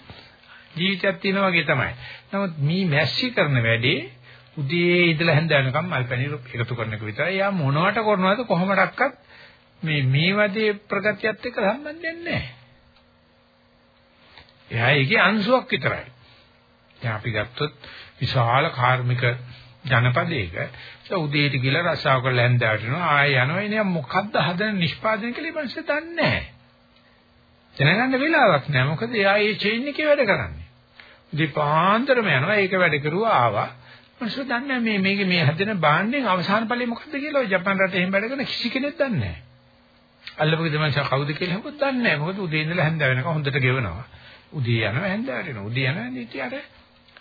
ජීවිතයක් තියෙනවා වගේ තමයි. නමුත් මේ මැස්සි කරන වැඩේ උදේ ඉඳලා හැන්ද වෙනකම් මල්පැණි එකතු කරන එක විතරයි. යා මොනවට කරනවද කොහොමඩක්වත් මේ මේ වදේ ප්‍රගතියත් එක්ක සම්බන්ධයක් නැහැ. එයා ඒකේ අංශුවක් විතරයි. දැන් අපි ගත්තොත් විශාල කාර්මික ජනපදයක උදේට ගිහලා රසාව කරලා හැන්දට යනවා ආය යනවා එනේ මොකද්ද හදන නිෂ්පාදනය කියලා ඉතින් දන්නේ නැහැ. දැනගන්න වෙලාවක් නැහැ. මොකද එයා ඒ චේන් එකේ වැඩ කරන්නේ. ඉතින් පාන්දරම යනවා ඒක වැඩ කරුවා ආවා. මනස දන්නේ මේ මේක මේ හැදෙන බාණ්ඩෙන් අවසාන ඵලෙ මොකද්ද කියලා ඔය ජපාන් රටේ එහෙම වැඩ කරන කිසි කෙනෙක් දන්නේ නැහැ. අල්ලපු ගෙදමංශ කවුද කියලා හොත් දන්නේ නැහැ. මොකද උදේ ඉඳලා හැන්ද වෙනකම් හොඳට ගෙවනවා. උදේ යනවා හැන්දට එනවා. උදේ යනවා ඉතින් අර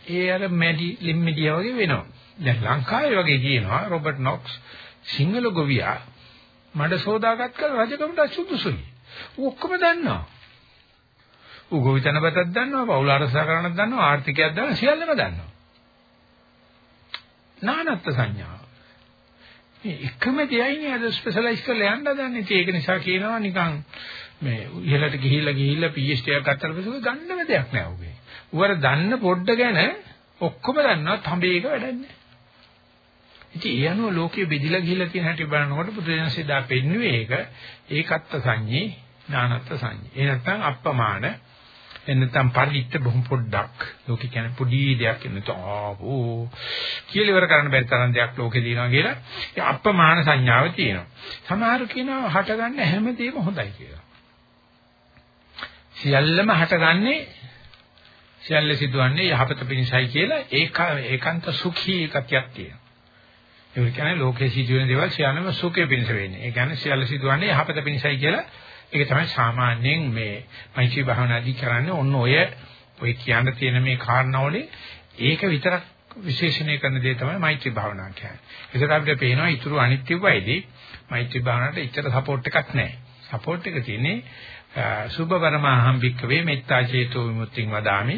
ඒ අර මැඩි ලිම්මිඩියා වගේ වෙනවා. දැන් ලංකාවේ වගේ කියනවා රොබර්ට් නොක්ස් සිංහල ගොවියා මඩ සෝදාගත් කල රජකමට සුදුසුයි. ඌ ඔක්කොම දන්නවා. ඌ ගොවිතැන බතක් දන්නවා, පවුල අරසා කරනක් දන්නවා, ආර්ථිකයක් දන්නවා, සියල්ලම දන්නවා. නානත්ත් සංඥාව. මේ එකම දෙයයිනේ අද ස්පෙෂලායිස් කරලා යන්න දන්නේ. ඒක නිසා කියනවා නිකන් මේ ඉහළට ගිහිල්ලා ගිහිල්ලා PhD එකක් ගත්තට පස්සේ ගන්නම දෙයක් නෑ උගේ. උවර දන්න පොඩ්ඩ ගැන ඔක්කොම දන්නවා තඹේක වැඩන්නේ. ඉතින් ඒ අනුව ලෝකයේ බෙදිලා ගිහිල්ලා තියෙන හැටි බලනකොට බුදුරජාණන්සේ දා පෙන්වුවේ ඒක ඒකත්ත සංඤේ ඥානත්ත සංඤේ. ඒ නැත්නම් අප්‍රමාණ එන්නතම් පරිත්‍ත බොහොම පොඩ්ඩක්. ලෝකේ කියන්නේ පොඩි දෙයක් නෙවෙයි ආවෝ කියලා ඉවර කරන්න බැරි තරම් දෙයක් ලෝකේ දිනනවා කියලා ඒ අප්‍රමාණ සංඥාව තියෙනවා. සමහර කියනවා හටගන්න හැමදේම හොඳයි කියලා. සියල්ලම හටගන්නේ සියල්ල සිදුවන්නේ යහපත පිණිසයි කියලා ඒක ඒකාන්ත සුඛී එකතියක් තියෙනවා. ඒ කියන්නේ ලෝකේ සිදුවෙන දේවල් සියල්ලම සුඛේ පිණිස වෙන්නේ. ඒ කියන්නේ සියල්ල සිදුවන්නේ යහපත පිණිසයි කියලා ඒක තමයි සාමාන්‍යයෙන් මේ මෛත්‍රී භාවනාදී කරන්නේ ඔන්න ඔය ඔය කියන්න තියෙන මේ කාරණාවලේ ඒක විතරක් විශේෂණය කරන දේ තමයි මෛත්‍රී භාවනාව කියන්නේ. ඒකට අපිට පේනවා ඊටු අනිත්‍ය වයිදී මෛත්‍රී භාවනාවට ඉච්ඡර සපෝට් එකක් නැහැ. සපෝට් එක තියෙන්නේ සුභවරමහම් භික්කවේ මෙත්තා චේතෝ විමුක්තිං වදාමි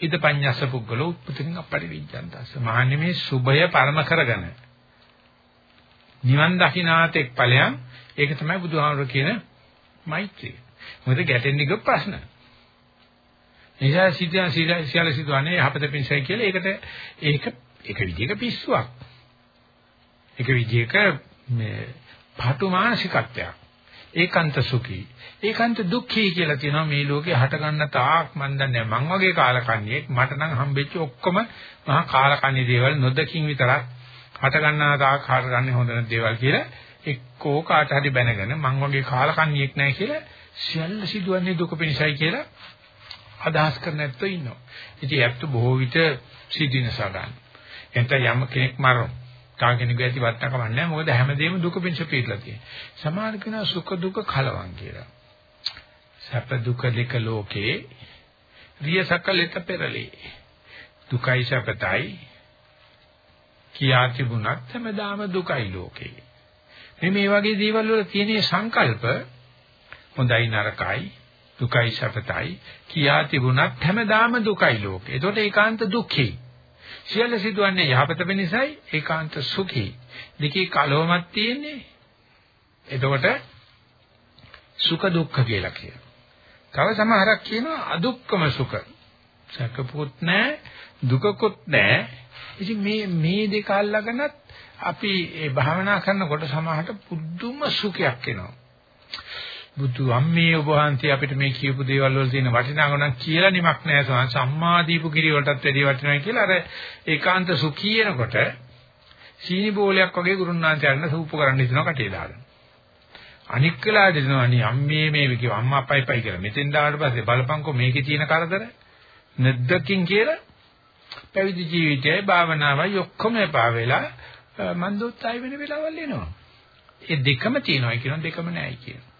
ඉද පඤ්ඤස්ස පුද්ගලෝ උත්පතින් අපරිවිජ්ජන්තස්ස මහන්නේ මේ සුභය පරම කරගෙන නිවන් දකින්නාතෙක් ඵලයන් ඒක තමයි බුදුහාමුදුරු කියන මෛත්‍රිය. මොකද ගැටෙන්නේ ගොප් ප්‍රශ්න. එයා සිද්ධා සියල්ල සිදුවන්නේ යහපත පිණිසයි කියලා ඒකට ඒක එක විදිහක පිස්සුවක්. එක විදිහක මේ පාටු මානසිකත්වයක්. ඒකාන්ත සුඛී. ඒකාන්ත දුක්ඛී කියලා තියෙනවා මේ ලෝකේ හට ගන්න තාක් මන් දන්නේ මං වගේ කාලකන්ණියෙක් මට නම් හම්බෙච්ච ඔක්කොම මහා කාලකන්ණි දේවල් නොදකින් විතරක් හට ගන්නා තාක් හට ගන්න හොඳ දේවල් කියලා එක්කෝ කාට හරි බැනගෙන මං වගේ කාලකන්ණියෙක් නැහැ කියලා සියල්ල සිදුවන්නේ දුක පිණිසයි කියලා අදහස් කරන ඇත්තෝ ඉන්නවා. ඉතින් ඇත්ත බොහෝ විට සිද්ධිනසා ගන්න. එතන යම් කෙනෙක් මරන. තා කෙනෙකු ඇති වටනකම නැහැ. මොකද හැමදේම දුක පිණිස පිටලා තියෙනවා. සමහර කෙනා සුඛ දුක කලවම් කියලා. සැප දුක දෙක ලෝකේ රිය සකලිත පෙරලි. දුකයි සැපතයි කියා තිබුණත් හැමදාම දුකයි ලෝකේ. මේ මේ වගේ දේවල් වල තියෙන සංකල්ප හොඳයි නරකයි දුකයි සැපතයි කියා තිබුණත් හැමදාම දුකයි ලෝකේ. ඒකට ඒකාන්ත දුක්ඛී. සියල්ල සිදුවන්නේ යහපත වෙනසයි ඒකාන්ත සුඛී. දෙකේ කලවමක් තියෙන්නේ. එතකොට සුඛ දුක්ඛ කියලා කියනවා. තව සමහරක් කියනවා අදුක්කම සුඛ. සැකපොත් නැහැ, දුකකුත් නැහැ. ඉතින් මේ මේ දෙක අල්ලගෙනත් අපි ඒ භාවනා කරනකොට සමහරට පුදුම සුඛයක් එනවා. බුදු අම්මේ ඔබ වහන්සේ අපිට මේ කියපු දේවල් වල තියෙන වටිනාකම නම් කියලා නිමක් නැහැ සෝන් සම්මා දීපු කිරි වලටත් වැඩි වටිනවා කියලා. අර ඒකාන්ත සුඛීනකොට සීනි බෝලයක් වගේ ගුරුනාන්තයන් සූප කරන්න හිතනවා කටේ දාගෙන. අනික් වෙලාවට දෙනවා අනි අම්මේ මේ කිව්ව. අම්මා අප්පයි පයි කියලා. මෙතෙන් දාවට පස්සේ බලපංකෝ මේකේ තියෙන කරදර. නැද්දකින් කියලා පැවිදි ජීවිතයයි භාවනාවයි ඔක්කොම එපා වෙලා මන්දෝත්සාහය වෙන වෙලාවල් එනවා. ඒ දෙකම තියෙනවා කියනවා දෙකම නැහැ කියනවා.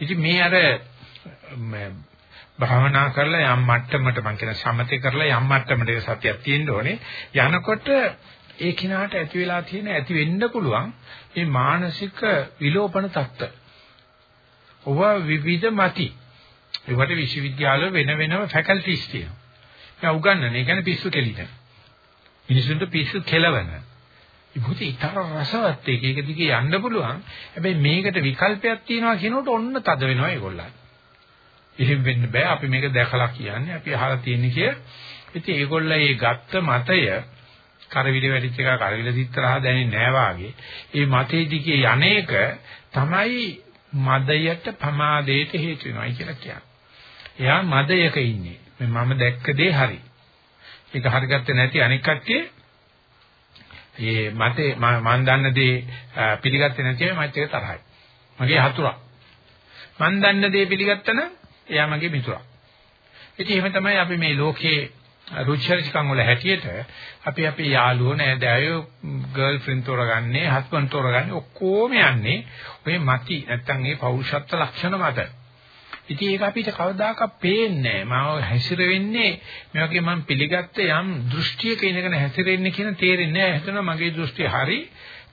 ඉතින් මේ අර භාවනා කරලා යම් මට්ටමකට මං කියන සමතේ කරලා යම් මට්ටමකට සතියක් තියෙන්න ඕනේ. යනකොට ඒ කිනාට ඇති වෙලා තියෙන ඇති වෙන්න පුළුවන් මේ මානසික විලෝපන தত্ত্ব. ඔව විවිධ mati. ඒකට විශ්වවිද්‍යාල වෙන වෙනම ෆැකල්ටිස් තියෙනවා. ඒ උගන්වන, ඒ කියන්නේ පිස්සු කෙලින. මිනිසුන්ට පිස්සු කෙලවන. ඉබුත ඊතර රසවත් එක එක දිගේ යන්න පුළුවන්. හැබැයි මේකට විකල්පයක් තියෙනවා කියනකොට ඔන්න තද වෙනවා ඒගොල්ලන්. එහෙම වෙන්න බෑ. අපි මේක දැකලා කියන්නේ. අපි අහලා තියෙන කිය. ඉතින් ඒගොල්ලෝ මේ ගත්ත මතය කරවිල වැඩිච්ච එක කරවිල දිත්තරහ දැනෙන්නේ නෑ වාගේ. මේ මතේ දිගේ යන්නේක තමයි මදයට ප්‍රමාදයට හේතු වෙනවයි කියලා කියන්නේ. එයා මදයක ඉන්නේ. මම දැක්ක දේ හරි. ඒක හරිගත්තේ නැති අනික් කට්ටිය ඒ මතේ මම දන්න දේ පිළිගත්තේ නැතිව මත් එක තරහයි. මගේ හතුරා. මම දන්න දේ පිළිගත්තා නම් එයා මගේ මිතුරා. ඉතින් එහෙම තමයි අපි මේ ලෝකේ රුචිචරිකම් වල හැටියට අපි අපේ යාළුවෝ නෑදෑයෝ ගර්ල් ෆ්‍රෙන්ඩ් තෝරගන්නේ හස්බන්ඩ් තෝරගන්නේ ඔක්කොම යන්නේ ඔය මති නැත්තම් ඒ පෞරුෂත්ව ලක්ෂණ මත. ඉතින් ඒක අපිට කවදාකවත් පේන්නේ නැහැ. මම හැසිරෙන්නේ මේ වගේ මම පිළිගත්ත යම් දෘෂ්ටියක ඉඳගෙන හැසිරෙන්නේ කියන තේරෙන්නේ නැහැ. හිතනවා මගේ දෘෂ්ටිය හරි.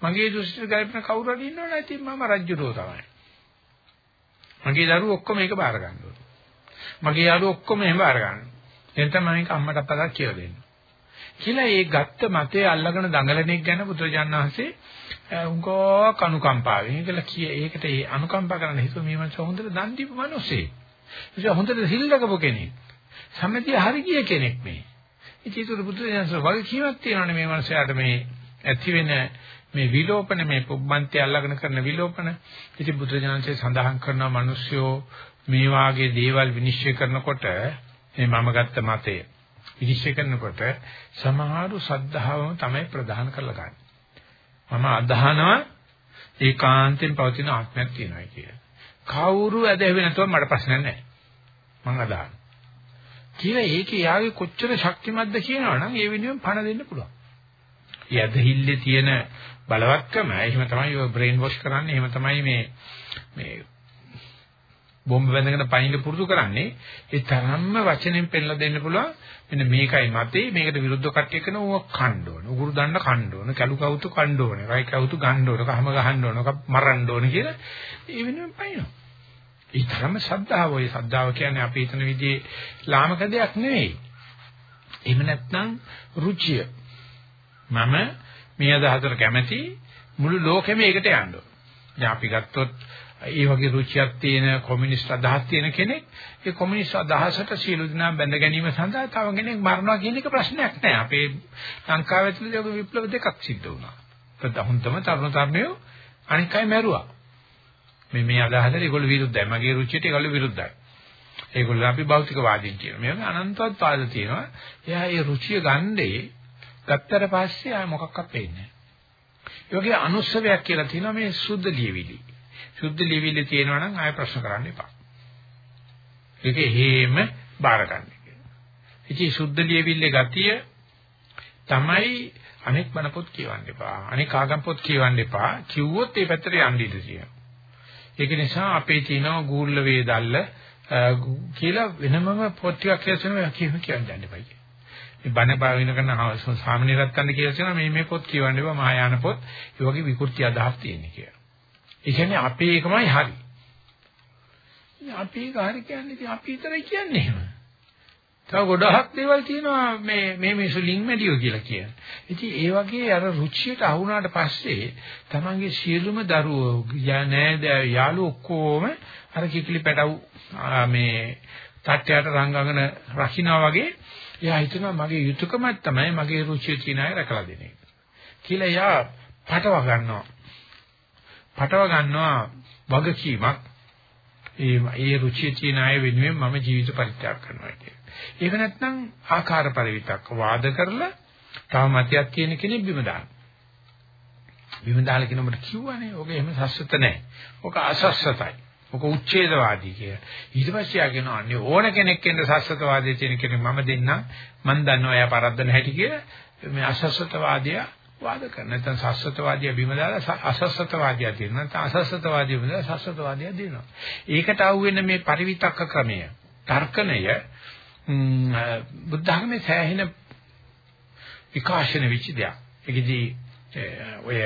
මගේ දෘෂ්ටිය ගල්පන කවුරු හරි ඉන්නවනේ ඉතින් මම රජ්ජුරෝ තමයි. මගේ දරුවෝ ඔක්කොම මේක බාර ගන්න ඕනේ. මගේ යාළුවෝ ඔක්කොම එහෙම බාර ගන්න. එතන මම ඒක අම්මට අප්පට කියලා දෙන්න. කියලා ඒ ගත්ත මතේ අල්ලගෙන දඟලන එක ගැන බුදුරජාණන් වහන්සේ උංගෝ කනුකම්පාවෙන් ඒකල කිය ඒකට ඒ අනුකම්පා කරන්න හිතුව මේ මනස හොඳට දන් දීපු මිනිස්සේ. ඒක හොඳට සිල් ලකපු කෙනෙක්. සම්මතිය හරි ගිය කෙනෙක් මේ. ඉතින් ඒක බුදුරජාණන් වගේ කීමක් තියෙනවනේ මේ මනසයාට මේ ඇති වෙන මේ විලෝපන මේ පුබ්බන්ති අල්ලගෙන කරන විලෝපන. ඉතින් බුදුරජාණන්සේ සඳහන් කරනවා මිනිස්සුયો මේ වාගේ දේවල් විනිශ්චය කරනකොට මේ මම ගත්ත මතය විනිශ්චය කරනකොට සමහරු සද්ධාවම තමයි ප්‍රධාන කරලා ගන්න. මම අදහනවා ඒකාන්තයෙන් පවතින ආත්මයක් තියෙනවා කියලා. කවුරු ඇදහෙන්නේ නැතුව මට ප්‍රශ්නයක් නැහැ. මම අදහන. කියලා ඒකේ යාගේ කොච්චර ශක්තිමත්ද කියනවනම් ඒ වෙනුවෙන් පණ දෙන්න පුළුවන්. ඒ ඇදහිල්ලේ තියෙන බලවත්කම එහෙම තමයි ඔය බ්‍රේන් වොෂ් කරන්නේ එහෙම තමයි මේ මේ බොම්බ වැඳගෙන පයින්න පුරුදු කරන්නේ ඒ තරම්ම වචනෙන් පෙන්නලා දෙන්න පුළුවන් මෙන්න මේකයි මතේ. මේකට විරුද්ධ කට්ටිය කරන ඕක කණ්ඩ ඕන. උගුරු දණ්ඩ කණ්ඩ ඕන. කැලු කවුතු කණ්ඩ ඕන. රයි කවුතු ගන්න ඕන. කහම ගහන්න ඕන. මරන්න ඕන කියලා ඒ වෙනුවෙන් පයින්නවා. ඒ තරම ශ්‍රද්ධාව. ඔය ශ්‍රද්ධාව කියන්නේ අපි හිතන විදිහේ ලාමක දෙයක් නෙවෙයි. එහෙම නැත්නම් රුචිය. මම මේ අදහසට කැමති මුළු ලෝකෙම ඒකට යන්න ඕන. දැන් අපි ගත්තොත් ඒ වගේ රුචියක් තියෙන කොමියුනිස්ට් අදහස් තියෙන කෙනෙක් ඒ කොමියුනිස්ට් අදහසට සියලු දෙනා බැඳ ගැනීම සඳහා තව කෙනෙක් මරනවා කියන එක ප්‍රශ්නයක් නෑ. අපේ ලංකාවේ ඇතුළේ ඔය විප්ලව දෙකක් සිද්ධ වුණා. ප්‍රධානතම තරුණ තරුණියෝ අනික් අය මැරුවා. මේ මේ අදහසට ඒගොල්ලෝ විරුද්ධයි. මගේ රුචියට ඒගොල්ලෝ විරුද්ධයි. ඒගොල්ලෝ අපි භෞතිකවාදීන් කියනවා. මේ අනන්තවත් පාද තියෙනවා. එයා ඒ රුචිය ගන්නේ ගත්තට පස්සේ ආය මොකක්වත් වෙන්නේ නැහැ. ඒ වගේ අනුස්සවයක් කියලා තියෙනවා මේ සුද්ධ ලියවිලි. සුද්ධ ලියවිලි තියෙනවා නම් ආය ප්‍රශ්න කරන්න එපා. ඒක හේම බාර ගන්න කියලා. ඉතින් සුද්ධ ලියවිල්ලේ ගතිය තමයි අනෙක් බණ පොත් කියවන්න එපා. අනෙක් ආගම් පොත් කියවන්න එපා. කිව්වොත් ඒ පැත්තට යන්න ඉඩ තියෙනවා. ඒක නිසා අපේ තියෙනවා ගූර්ල වේදල්ල කියලා වෙනමම පොත් ටිකක් කියලා කියනවා කියන්න යන්න එපා. මේ බණ භාවින කරන සාමාන්‍ය රත්ත්න්න කියලා කියනවා මේ මේ පොත් කියවන්න එපා මහායාන පොත් ඒ වගේ විකෘති අදහස් තියෙන කියලා. ඒ කියන්නේ අපේ එකමයි හරි. අපි ඒක හරි කියන්නේ ඉතින් අපි විතරයි කියන්නේ එහෙම. තව ගොඩාක් දේවල් තියෙනවා මේ මේ මිනිස්සු ලිං මැඩියෝ කියලා කියන්නේ. ඉතින් ඒ වගේ අර රුචියට අහුණාට පස්සේ තමන්ගේ සියලුම දරුවෝ නෑද යාළු ඔක්කොම අර කිකිලි පැටව් මේ තට්ටයට රංගගෙන රකින්නා වගේ එයා හිතනවා මගේ යුතුයකමක් තමයි මගේ රුචිය තියෙන අය රැකලා දෙන එක. කියලා එයා පටව ගන්නවා. පටව ගන්නවා වගකීමක්. ඒ ඒ රුචිය තියෙන අය වෙනුවෙන් මම ජීවිත පරිත්‍යාග කරනවා කියලා. ඒක නැත්නම් ආකාර පරිවිතක් වාද කරලා තව මතයක් තියෙන කෙනෙක් බිම දාන. බිම දාලා කෙනෙකුට කිව්වනේ ඔබ එහෙම සස්වත නැහැ. ඔක අසස්වතයි. ඔක උච්ඡේදවාදී කිය. ඊට පස්සේ ආගෙන අනේ ඕන කෙනෙක් එන්න සස්සතවාදයේ තියෙන කෙනෙක් මම දෙන්නම් මම දන්නවා එයා පරද්දන හැටි කියලා මේ අසස්සතවාදියා වාද කරන. නැත්නම් සස්සතවාදියා බිම දාලා අසස්සතවාදියා දෙනවා. නැත්නම් අසස්සතවාදියා බිම දාලා සස්සතවාදියා දෙනවා. ඒකට අහුවෙන මේ පරිවිතක්ක ක්‍රමය, තර්කණය බුද්ධ ධර්මයේ සෑහෙන විකාශන වෙච්ච දෙයක්. ඒකදී ඔය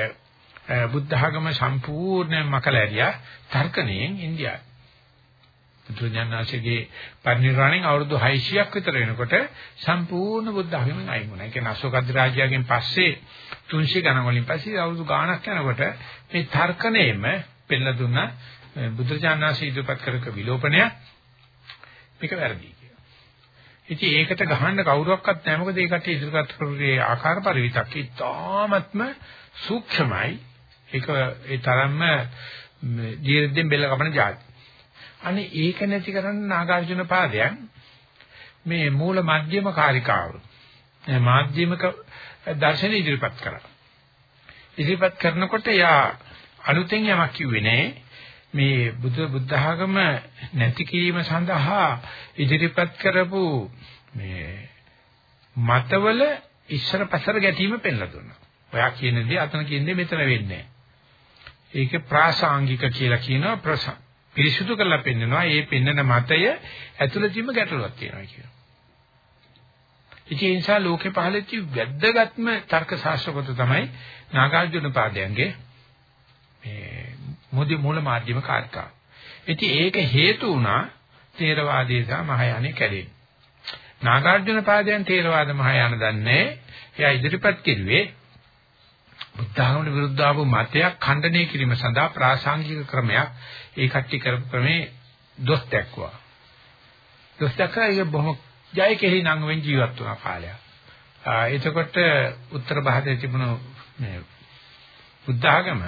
බුද්ධ ධර්ම සම්පූර්ණ මකලැරියා තර්කණයෙන් ඉන්දියාවේ. බුදුඥානසේගේ පරිනිර්වාණයෙන් අවුරුදු 600ක් විතර වෙනකොට සම්පූර්ණ බුද්ධ ධර්මයෙන් අයින් වුණා. ඒ කියන්නේ අශෝක අධිරාජ්‍යයෙන් පස්සේ 300 ගණන් වලින් පස්සේ අවුරුදු ගාණක් යනකොට මේ තර්කණයෙම පෙළ දුන්න බුදුඥානසේ ඉදපත් කරක විලෝපනය මේක වැරදි කියලා. ඉතින් ඒකට ගහන්න කවුරුවක්වත් නැහැ. මොකද ඒකට ඉදිරියට කරුගේ ආකාර පරිවිතක් ඉතාමත්ම සූක්ෂමයි. ඒක ඒ තරම්ම ජීවිතෙන් බෙල්ල කපන જાති. අනේ ඒක නැති කරන්න නාගාර්ජුන පාදයන් මේ මූල මධ්‍යම කාරිකාව. මේ මාධ්‍යමික දර්ශන ඉදිරිපත් කරා. ඉදිරිපත් කරනකොට යා අලුතෙන් යමක් කිව්වේ නෑ. මේ බුදු බුද්ධ학ම නැති කිරීම සඳහා ඉදිරිපත් කරපු මේ මතවල ඉස්සර පස්සර ගැටීම පෙන්ලා දුන්නා. ඔයා කියන දේ අතන කියන්නේ මෙතන වෙන්නේ නැහැ. ඒකේ ප්‍රාසාංගික කියලා කියනවා ප්‍රස පිරිසුදු කරලා පෙන්නනවා. මේ පෙන්නන මතය ඇතුළතින්ම ගැටලුවක් තියෙනවා කියනවා. ඉතින් ඒ නිසා ලෝකේ පහළච්ච වැද්දගත්ම තර්ක ශාස්ත්‍රපොත තමයි නාගාර්ජුන පාදයන්ගේ මේ මොදි මූල මාධ්‍යම කාර්කා. ඉතින් ඒක හේතු වුණා තේරවාදී සහ මහායානෙ කැඩෙන්න. නාගාර්ජුන පාදයන් තේරවාද මහායාන දන්නේ එයා ඉදිරිපත් කෙරුවේ බුද්ධාගමට විරුද්ධ ආපු මතයක් ඛණ්ඩනය කිරීම සඳහා ප්‍රාසංගික ක්‍රමයක් ඒ කට්ටි කරපු ක්‍රමේ දොස් දැක්වුවා. දොස් දැක්කා ඒක බොහොම ජය කෙරි නම් වෙන් ජීවත් වුණා කාලයක්. එතකොට උත්තර භාරතයේ තිබුණු මේ බුද්ධාගම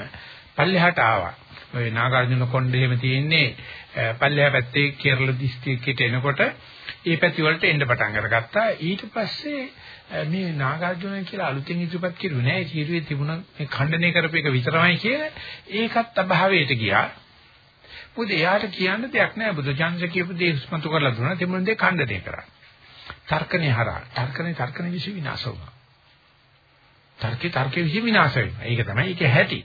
පල්ලෙහාට ආවා. ඔය නාගාර්ජුන කොණ්ඩේම තියෙන්නේ පල්ලෙහා පැත්තේ කේරළ දිස්ත්‍රික්කයට එනකොට ඒ පැති වලට එන්න පටන් අරගත්තා. ඊට පස්සේ මේ නාගාර්ජුන කියලා අලුතෙන් ඉදිරිපත් කරුවේ නෑ. ඒ චීරුවේ තිබුණ මේ ඛණ්ඩනය කරපු එක විතරමයි කියලා ඒකත් අභාවයට ගියා. මොකද එයාට කියන්න දෙයක් නෑ. බුදු චාන්ද්‍ර කියපු දේ ඉස්මතු කරලා දුන්නා. තිබුණ දේ ඛණ්ඩනය කරා. තර්කනේ හරහා. තර්කනේ තර්කනේ විශ්ව විනාශ වුණා. තර්කේ තර්කේ විශ්ව විනාශ වෙනවා. ඒක තමයි ඒකේ හැටි.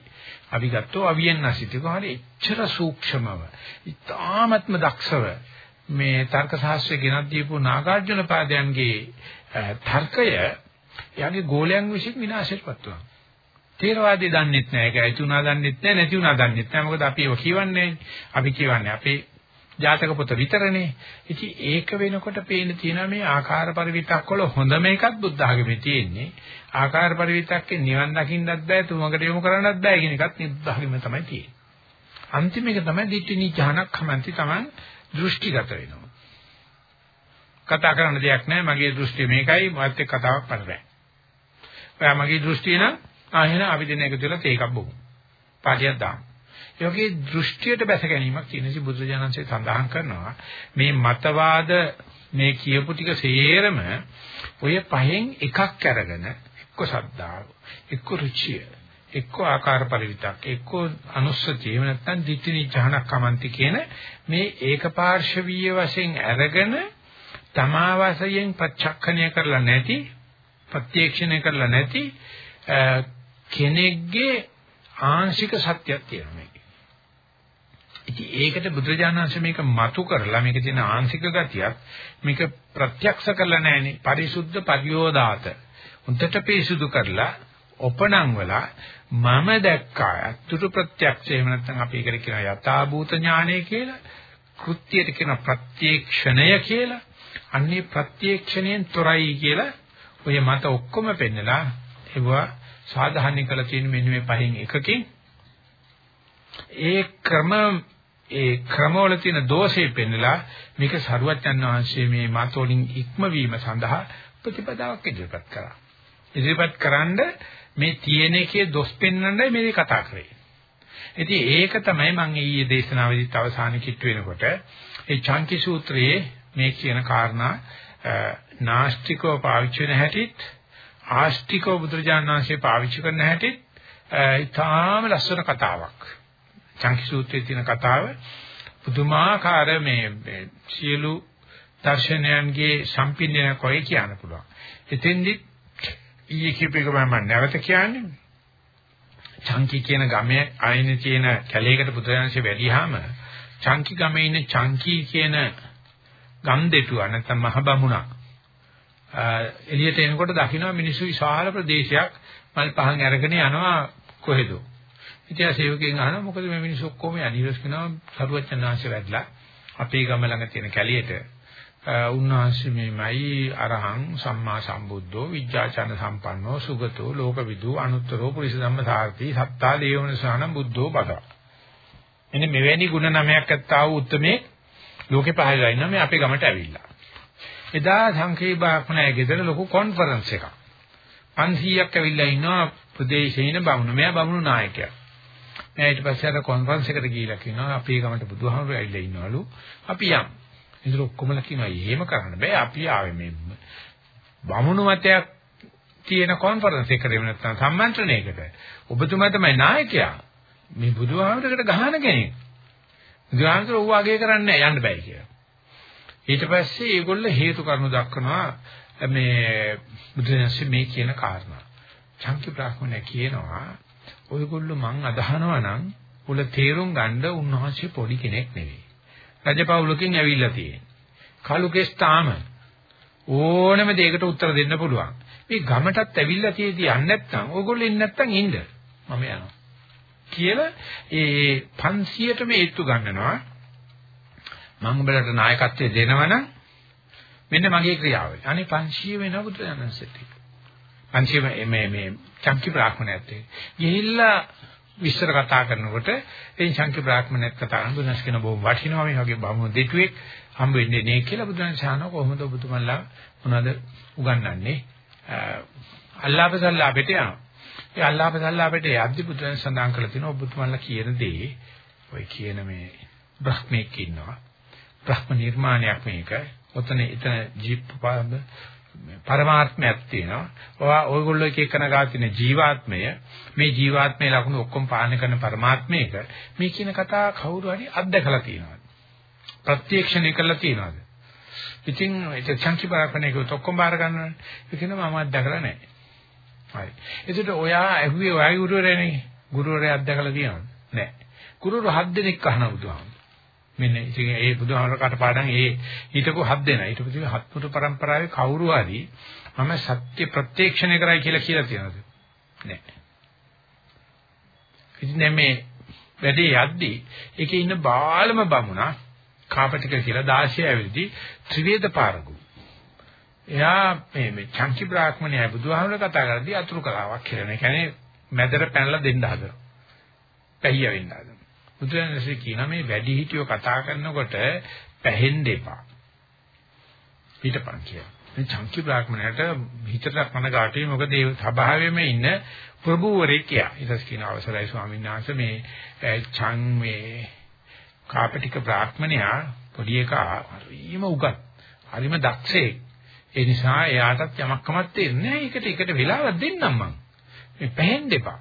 අපි ගත්තෝ අවියන්නසිත කොහොමද එච්චර සූක්ෂමව, ඉතාමත්ම දක්ෂව මේ තර්ක ශාස්ත්‍රය ගෙනත් දීපු නාගාර්ජුන පාදයන්ගේ තර්කය එයාගේ ගෝලයන් විසින් විනාශයටපත් වුණා. තේරවාදී දන්නෙත් නැහැ. ඒක ඇති උනා දන්නෙත් නැහැ, නැති උනා දන්නෙත් නැහැ. මොකද අපි ඒක කියවන්නේ අපි කියවන්නේ අපේ ජාතක පොත විතරනේ. ඉතින් ඒක වෙනකොට පේන තියෙනවා මේ ආකාර පරිවිතක් වල හොඳම එකක් බුද්ධ ආගමේ තියෙන්නේ. ආකාර පරිවිතක්කේ නිවන් දකින්නත් බෑ තුමකට යොමු කරන්නත් බෑ කියන එකත් බුද්ධ ආගමේ තමයි තියෙන්නේ. අන්තිම එක තමයි දිට්ඨි නිචානක් කමන්ති තමයි දෘෂ්ටිගත වෙනවා. කතා කරන්න දෙයක් නැහැ මගේ දෘෂ්ටිය මේකයි මාත් එක්ක කතාවක් කරන්න ඔයා මගේ දෘෂ්ටිය නම් ආ එහෙනම් අපි දෙන්න එකතු වෙලා තේකක් බොමු. පාටියක් දාමු. ඒ වගේ දෘෂ්ටියට බැස ගැනීමක් තියෙනසි බුදුජානන්සේ සඳහන් කරනවා මේ මතවාද මේ කියපු ටික සේරම ඔය පහෙන් එකක් අරගෙන එක්ක ශද්ධාව එක්ක රුචිය එක්ක ආකාර පරිවිතක් එක්ක අනුස්සතිය එහෙම නැත්නම් ditthini ජහනක් කමන්ති කියන මේ ඒකපාර්ශවීය වශයෙන් අරගෙන තමා වශයෙන් ප්‍රත්‍යක්ෂණය කරලා නැති ප්‍රත්‍යක්ෂණය කරලා නැති කෙනෙක්ගේ ආංශික සත්‍යයක් තියෙනවා මේකේ. ඉතින් ඒකට බුදුරජාණන් මේක මතු කරලා මේකේ තියෙන ආංශික ගතියක් මේක ප්‍රත්‍යක්ෂ කරලා නැහෙනි. පරිසුද්ධ පරියෝදාත. උන්ටට පිරිසුදු කරලා ඔපණම් වලා මම දැක්කා අතුරු ප්‍රත්‍යක්ෂ එහෙම නැත්නම් අපි ඒකට කියන යථාභූත ඥානය කියලා කෘත්‍යයට කියන ප්‍රත්‍යක්ෂණය කියලා අන්නේ ප්‍රත්‍යක්ෂණයෙන් තොරයි කියලා ඔය මත ඔක්කොම පෙන්නලා ඒවා සාධාරණ කළ තියෙන මෙන්න මේ පහෙන් එකකින් ඒ ක්‍රම ඒ ක්‍රමවල තියෙන දෝෂේ පෙන්නලා මේක සරුවච්චන් වහන්සේ මේ මතෝලින් ඉක්මවීම සඳහා ප්‍රතිපදාවක් ඉදිරිපත් කරා. ඉදිරිපත් කරන්ඩ මේ තියෙන එකේ දොස් පෙන්වන්නයි මේ කතා කරේ. ඉතින් ඒක තමයි මම ඊයේ දේශනාවේදීත් අවසාන කිට්ට වෙනකොට ඒ චාන්කි සූත්‍රයේ මේ කියන කාරණා නාස්තිකව පාවිච්චි වෙන හැටිත් ආස්තිකව බුදුරජාණන් වහන්සේ පාවිච්චි කරන හැටිත් ඊටාම ලස්සන කතාවක්. චාන්කි සූත්‍රයේ තියෙන කතාව පුදුමාකාර මේ සියලු දර්ශනයන්ගේ සම්පින්නන කොයි කියන්න පුළුවන්. එතෙන්දි ඊයේ කියපේක මම නැවත කියන්නේ. චංකි කියන ගමේ ආයිනේ තියෙන කැලේකට බුදුරජාණන්සේ වැඩිහාම චංකි ගමේ ඉන්න චංකි කියන ගම් දෙටුවා නැත්නම් මහ බමුණා එළියට එනකොට දකින්න මිනිස්සු විශාල ප්‍රදේශයක් මල් පහන් අරගෙන යනවා කොහෙද. ඉතින් සේවකයන් අහනවා මොකද මේ මිනිස්සු ඔක්කොම යනිවස් කරනවා සරුවචනාංශ වැඩලා අපේ ගම ළඟ තියෙන කැලියට උන්වහන්සේ මේමයි අරහං සම්මා සම්බුද්ධෝ විජ්ජාචන සම්පන්නෝ සුගතෝ ලෝකවිදු අනුත්තරෝ පුරිස ධම්ම සාර්ථී සත්තා දේවනසාන බුද්ධෝ බග. එන්නේ මෙවැනි ಗುಣ නමයක් ඇත්තා වූ උත්මේ ලෝකේ පහළලා ඉන්නවා මේ අපේ ගමට ඇවිල්ලා. එදා සංකේබාක්ණයේ ගෙදර ලොකු කොන්ෆරන්ස් එකක්. 500ක් ඇවිල්ලා ඉන්නවා ප්‍රදේශයේ ඉන්න බමුණු. මෙයා බමුණු නායකයා. මම ඊට පස්සේ අර කොන්ෆරන්ස් එකට ගිහිල්ලා කියනවා අපේ ගමට බුදුහාමුදුරුවෝ ඇවිල්ලා ඉන්නවලු. අපි යමු. ඉතින් ඔක්කොමලා කියනවා එහෙම කරන්න බෑ. අපි ආවේ මේ බමුණු මතයක් තියෙන කොන්ෆරන්ස් එකකට එහෙම නැත්නම් සම්මන්ත්‍රණයකට. ඔබතුමා තමයි නායකයා. මේ බුදුහාමරකට ගහන කෙනෙක්. බුදුහාමර ඌ අගය කරන්නේ යන්න බෑ කියලා. ඊට පස්සේ ඒගොල්ල හේතු කරුණු දක්වනවා මේ බුදුරජාණන් මේ කියන කාරණා. චංකි බ්‍රාහ්මණය කියනවා ඔයගොල්ලෝ මං අදහනවා නම් උල තේරුම් ගන්න උන්වහන්සේ පොඩි කෙනෙක් නෙවෙයි රජපෞලකින් ඇවිල්ලා තියෙන්නේ. කලු කෙස් තාම ඕනම දෙයකට උත්තර දෙන්න පුළුවන්. මේ ගමටත් ඇවිල්ලා තියෙදි යන්නේ නැත්නම් ඕගොල්ලෝ ඉන්නේ නැත්නම් ඉන්න. මම යනවා. කියලා ඒ 500ටම ඒත්තු ගන්නනවා. මම උඹලට නායකත්වය දෙනවනම් මෙන්න මගේ ක්‍රියාවලිය. අනේ 500 වෙනවා බුදුරජාණන්සේට. 500 මේ මේ චම්කි බ්‍රාහ්මණයත් ගිහිල්ලා විස්තර කතා කරනකොට එයින් ශංඛ බ්‍රාහ්මණයෙක් කතා කරන බුදුන්ස් කියන බොහොම වටිනවා මේ වගේ බමුණු දෙටුවෙක් හම්බ වෙන්නේ නේ කියලා බුදුන් ශානෝ කොහොමද ඔබතුමන්ලා මොනවද උගන්වන්නේ? අල්ලාහ් සල්ලාපෙට යනවා. ඒ අල්ලාහ් සල්ලාපෙට යද්දි බුදුන් සඳහන් කරලා තිනවා ඔබතුමන්ලා කියන දේ ඔය කියන මේ බ්‍රහ්මෙක් ඉන්නවා. බ්‍රහ්ම නිර්මාණයක් මේක. ඔතන එතන ජීප් පරමාත්මයක් තියෙනවා. ඔයා ඔයගොල්ලෝ එක එකන ගා තියෙන ජීවාත්මය මේ ජීවාත්මයේ ලකුණු ඔක්කොම පාලනය කරන පරමාත්මයක මේ කියන කතා කවුරු හරි අත්දකලා තියෙනවද? ප්‍රත්‍යක්ෂණය කරලා තියෙනවද? ඉතින් ඒක සංකීර්ණකණේක ඔක්කොම බාර ගන්නවනේ. ඒක නම මම අත්දකලා නැහැ. හරි. ඒකට ඔයා ඇහුවේ ඔයයි ගුරුවරයානේ. ගුරුවරයා අත්දකලා තියෙනවද? නැහැ. ගුරුවරු හත් දෙනෙක් අහන බුදුහාම. මෙන්න ඉතින් ඒ බුදුහාමර කටපාඩම් ඒ හිතකෝ හත් දෙනා ඊට පස්සේ හත්මුතු પરම්පරාවේ කවුරු හරි මම සත්‍ය ප්‍රත්‍යක්ෂණය කරයි කියලා කියලා තියෙනවද නැහැ ඉතින් මේ වැඩේ යද්දී ඒකේ ඉන්න බාලම බමුණා කාපටික කියලා 16 ඇවිල්දී ත්‍රිවේද පාරගු. එයා මේ මේ චංකි බ්‍රාහ්මණයයි බුදුහාමර කතා කරද්දී අතුරු කලාවක් කියලා. ඒ කියන්නේ මැදට පැනලා දෙන්න හදනවා. පැහිය වෙන්න හදනවා. බුදුරජාණන්සේ කියනවා මේ වැඩි හිටියෝ කතා කරනකොට පැහෙන්න එපා. පිටපන් කියලා. මේ චංකි බ්‍රාහ්මණයට හිතට කනගාටුයි මොකද ඒ සභාවෙම ඉන්න ප්‍රභූවරයෙක් කියා. ඊටස් කියන අවසරයි ස්වාමීන් වහන්සේ මේ චං මේ කාපටික බ්‍රාහ්මණයා පොඩි එකා හරිම උගත්. හරිම දක්ෂයෙක්. ඒ නිසා එයාටත් යමක් කමක් තේරෙන්නේ නැහැ. ඒකට එකට වෙලාවක් දෙන්නම් මං. මේ පැහෙන්න එපා.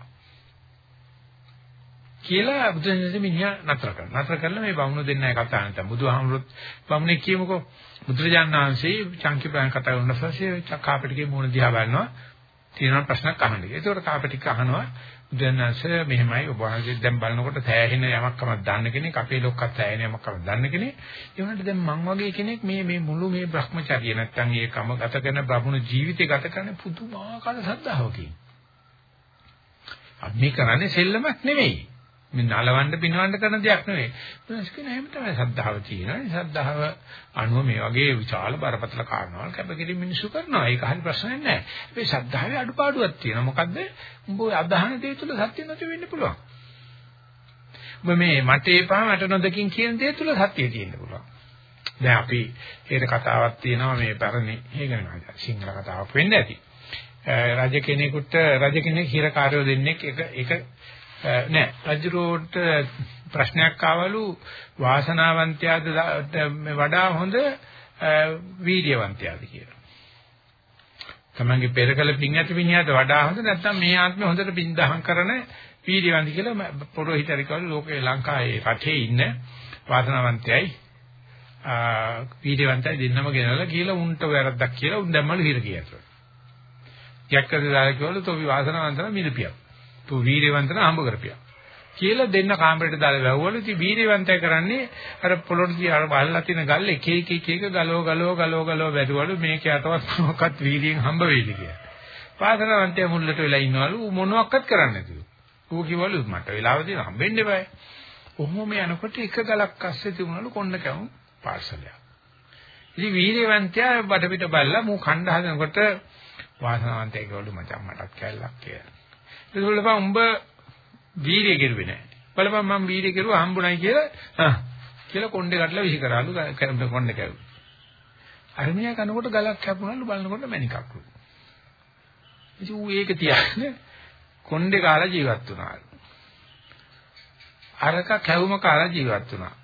කියලා බුදුන් මිනිහා නතර කරනවා. නතර කරලා මේ බමුණු දෙන්නයි කතා නැත්නම් බුදුහාමුදුරුවෝ බමුණේ කියමුකෝ බුදුරජාණන් වහන්සේ චංකි බයන් කතා කරන පස්සේ කාපටිකේ මූණ දිහා බලනවා. තියෙනවා ප්‍රශ්නක් අහන්න. ඒකෝට කාපටික අහනවා බුදුන්වහන්ස මෙහෙමයි ඔබ වහන්සේ දැන් බලනකොට තෑහෙන යමක් කමක් දන්න කෙනෙක් අපේ ලොක්කත් තෑහෙන යමක් කමක් දන්න කෙනෙක් ඒ වුණාට දැන් මං වගේ කෙනෙක් මේ මේ මුළු මේ Brahmacharya නැත්තම් මේ කම ගත කරන බ්‍රහ්මණ ජීවිතය ගත කරන පුදුමාකාර සද්ධාවකින් අපි මේ කරන්නේ සෙල්ලමක් නෙවෙයි මේ නලවන්න පිනවන්න කරන දෙයක් නෙවෙයි. මොනස් කියන හැම තමයි සද්ධාව තියෙනවා. සද්ධාව අනුව මේ වගේ විශාල බරපතල කාරණාවල් කැපකිරීම මිනිසු කරනවා. ඒක හරි ප්‍රශ්නයක් නෑ. මේ සද්ධාවේ අඩුපාඩුවක් තියෙනවා. මොකද්ද? උඹ අදහන දේ තුල සත්‍ය නැති වෙන්න පුළුවන්. ඔබ මේ මට එපා මට නොදකින් කියන දේ තුල සත්‍ය තියෙන්න පුළුවන්. දැන් අපි ඒක කතාවක් තියෙනවා මේ පැරණි හේගෙන සිංහල කතාවක් වෙන්න ඇති. රජ කෙනෙකුට රජ කෙනෙක් හිරකාරයෝ දෙන්නෙක් එක එක නෑ රජුරෝට ප්‍රශ්නයක් ආවලු වාසනාවන්තයාද වඩා හොඳ වීර්යවන්තයාද කියලා. තමන්ගේ පෙරකල පින් ඇති විනියාට වඩා හොඳ නැත්නම් මේ ආත්මේ හොඳට පින් දහම් කරන වීර්යවන්ත කියලා පොරොහිතරිකවල ලෝකේ ලංකාවේ රටේ ඉන්න වාසනාවන්තයයි වීර්යවන්තයි දෙන්නම ගෙනල්ලා කියලා උන්ට වැරද්දක් කියලා උන් දැම්මලු හිර කියලා. යක්කද දාලා කිව්වලු තෝ වාසනාවන්තන මිලපියක්. තෝ වීරයවන්තන හම්බ කරපියා. කියලා දෙන්න කාමරේට දාලා වැව්වලු. ඉතින් වීරයවන්තය කරන්නේ අර පොළොට තියා අර බල්ලා තියෙන ගල් එක එක එක එක ගලව ගලව ගලව ගලව බැලුවලු මේක යටවත් මොකක්වත් වීරියෙන් හම්බ වෙයිද කියලා. පාසලවන්තය මුල්ලට වෙලා ඉන්නවලු මොනවත් කරන්නේ නැතිලු. ඌ කිව්වලු මට වෙලාව දෙන්න හම්බෙන්න එපායි. කොහොම යනකොට එක ගලක් අස්සේ තිබුණලු කොණ්ඩ කැවුම් පාර්සලයක්. ඉතින් වීරයවන්තයා බඩ පිට බල්ලා මූ කණ්ඩ හදනකොට වාසනාවන්තයෙක් වළු මචං මටත් කැල්ලක් කියලා. ඒක බලපන් උඹ වීර්ය කෙරුවේ නැහැ. බලපන් මම වීර්ය කෙරුවා හම්බුණයි කියලා ආ කියලා කොණ්ඩේ කඩලා විහි කරාලු කොණ්ඩේ කැවුවා. අරමියා කනකොට ගලක් කැපුණලු බලනකොට මැනිකක්ලු. ඉතින් ඌ ඒක තියාගෙන කොණ්ඩේ කාලා ජීවත් වුණාලු. අරක කැවුම කාලා ජීවත් වුණා.